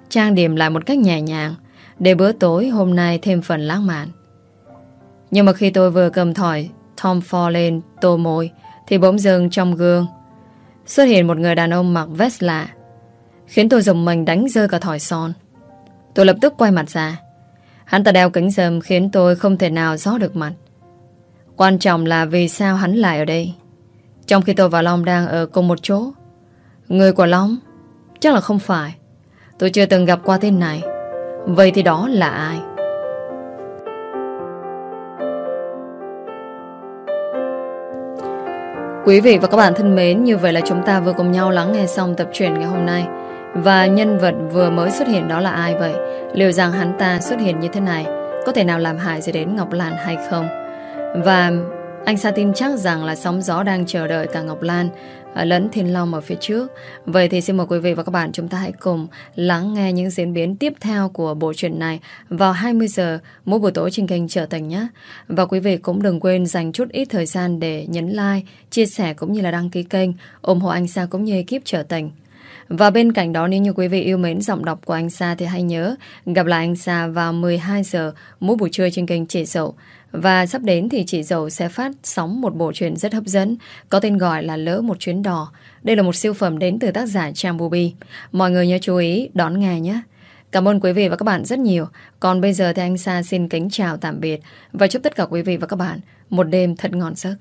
Trang điểm lại một cách nhẹ nhàng, Để bữa tối hôm nay thêm phần lãng mạn. Nhưng mà khi tôi vừa cầm thỏi Tom Ford lên tô môi, Thì bỗng dưng trong gương. Xuất hiện một người đàn ông mặc vest lạ. Khiến tôi dùng mình đánh rơi cả thỏi son. Tôi lập tức quay mặt ra. Hắn ta đeo kính dâm Khiến tôi không thể nào rõ được mặt. Quan trọng là vì sao hắn lại ở đây. Trong khi tôi và Long đang ở cùng một chỗ. Người của Long? Chắc là không phải. Tôi chưa từng gặp qua tên này. Vậy thì đó là ai? Quý vị và các bạn thân mến, như vậy là chúng ta vừa cùng nhau lắng nghe xong tập truyện ngày hôm nay. Và nhân vật vừa mới xuất hiện đó là ai vậy? Liệu rằng hắn ta xuất hiện như thế này có thể nào làm hại gì đến Ngọc Lan hay không? Và anh Sa tin chắc rằng là sóng gió đang chờ đợi cả Ngọc Lan Ờ, lẫn Thiên Long ở phía trước. Vậy thì xin mời quý vị và các bạn chúng ta hãy cùng lắng nghe những diễn biến tiếp theo của bộ truyện này vào 20 giờ mỗi buổi tối trên kênh Trở Thành nhé. Và quý vị cũng đừng quên dành chút ít thời gian để nhấn like, chia sẻ cũng như là đăng ký kênh, ủng hộ anh Sa cũng như ekip Trở Thành. Và bên cạnh đó nếu như quý vị yêu mến giọng đọc của anh Sa thì hãy nhớ gặp lại anh Sa vào 12 giờ mỗi buổi trưa trên kênh Trẻ Sậu. Và sắp đến thì chị Dầu sẽ phát sóng một bộ truyện rất hấp dẫn, có tên gọi là Lỡ một chuyến đò. Đây là một siêu phẩm đến từ tác giả Trang Bubi. Mọi người nhớ chú ý, đón nghe nhé. Cảm ơn quý vị và các bạn rất nhiều. Còn bây giờ thì anh Sa xin kính chào tạm biệt và chúc tất cả quý vị và các bạn một đêm thật ngon giấc.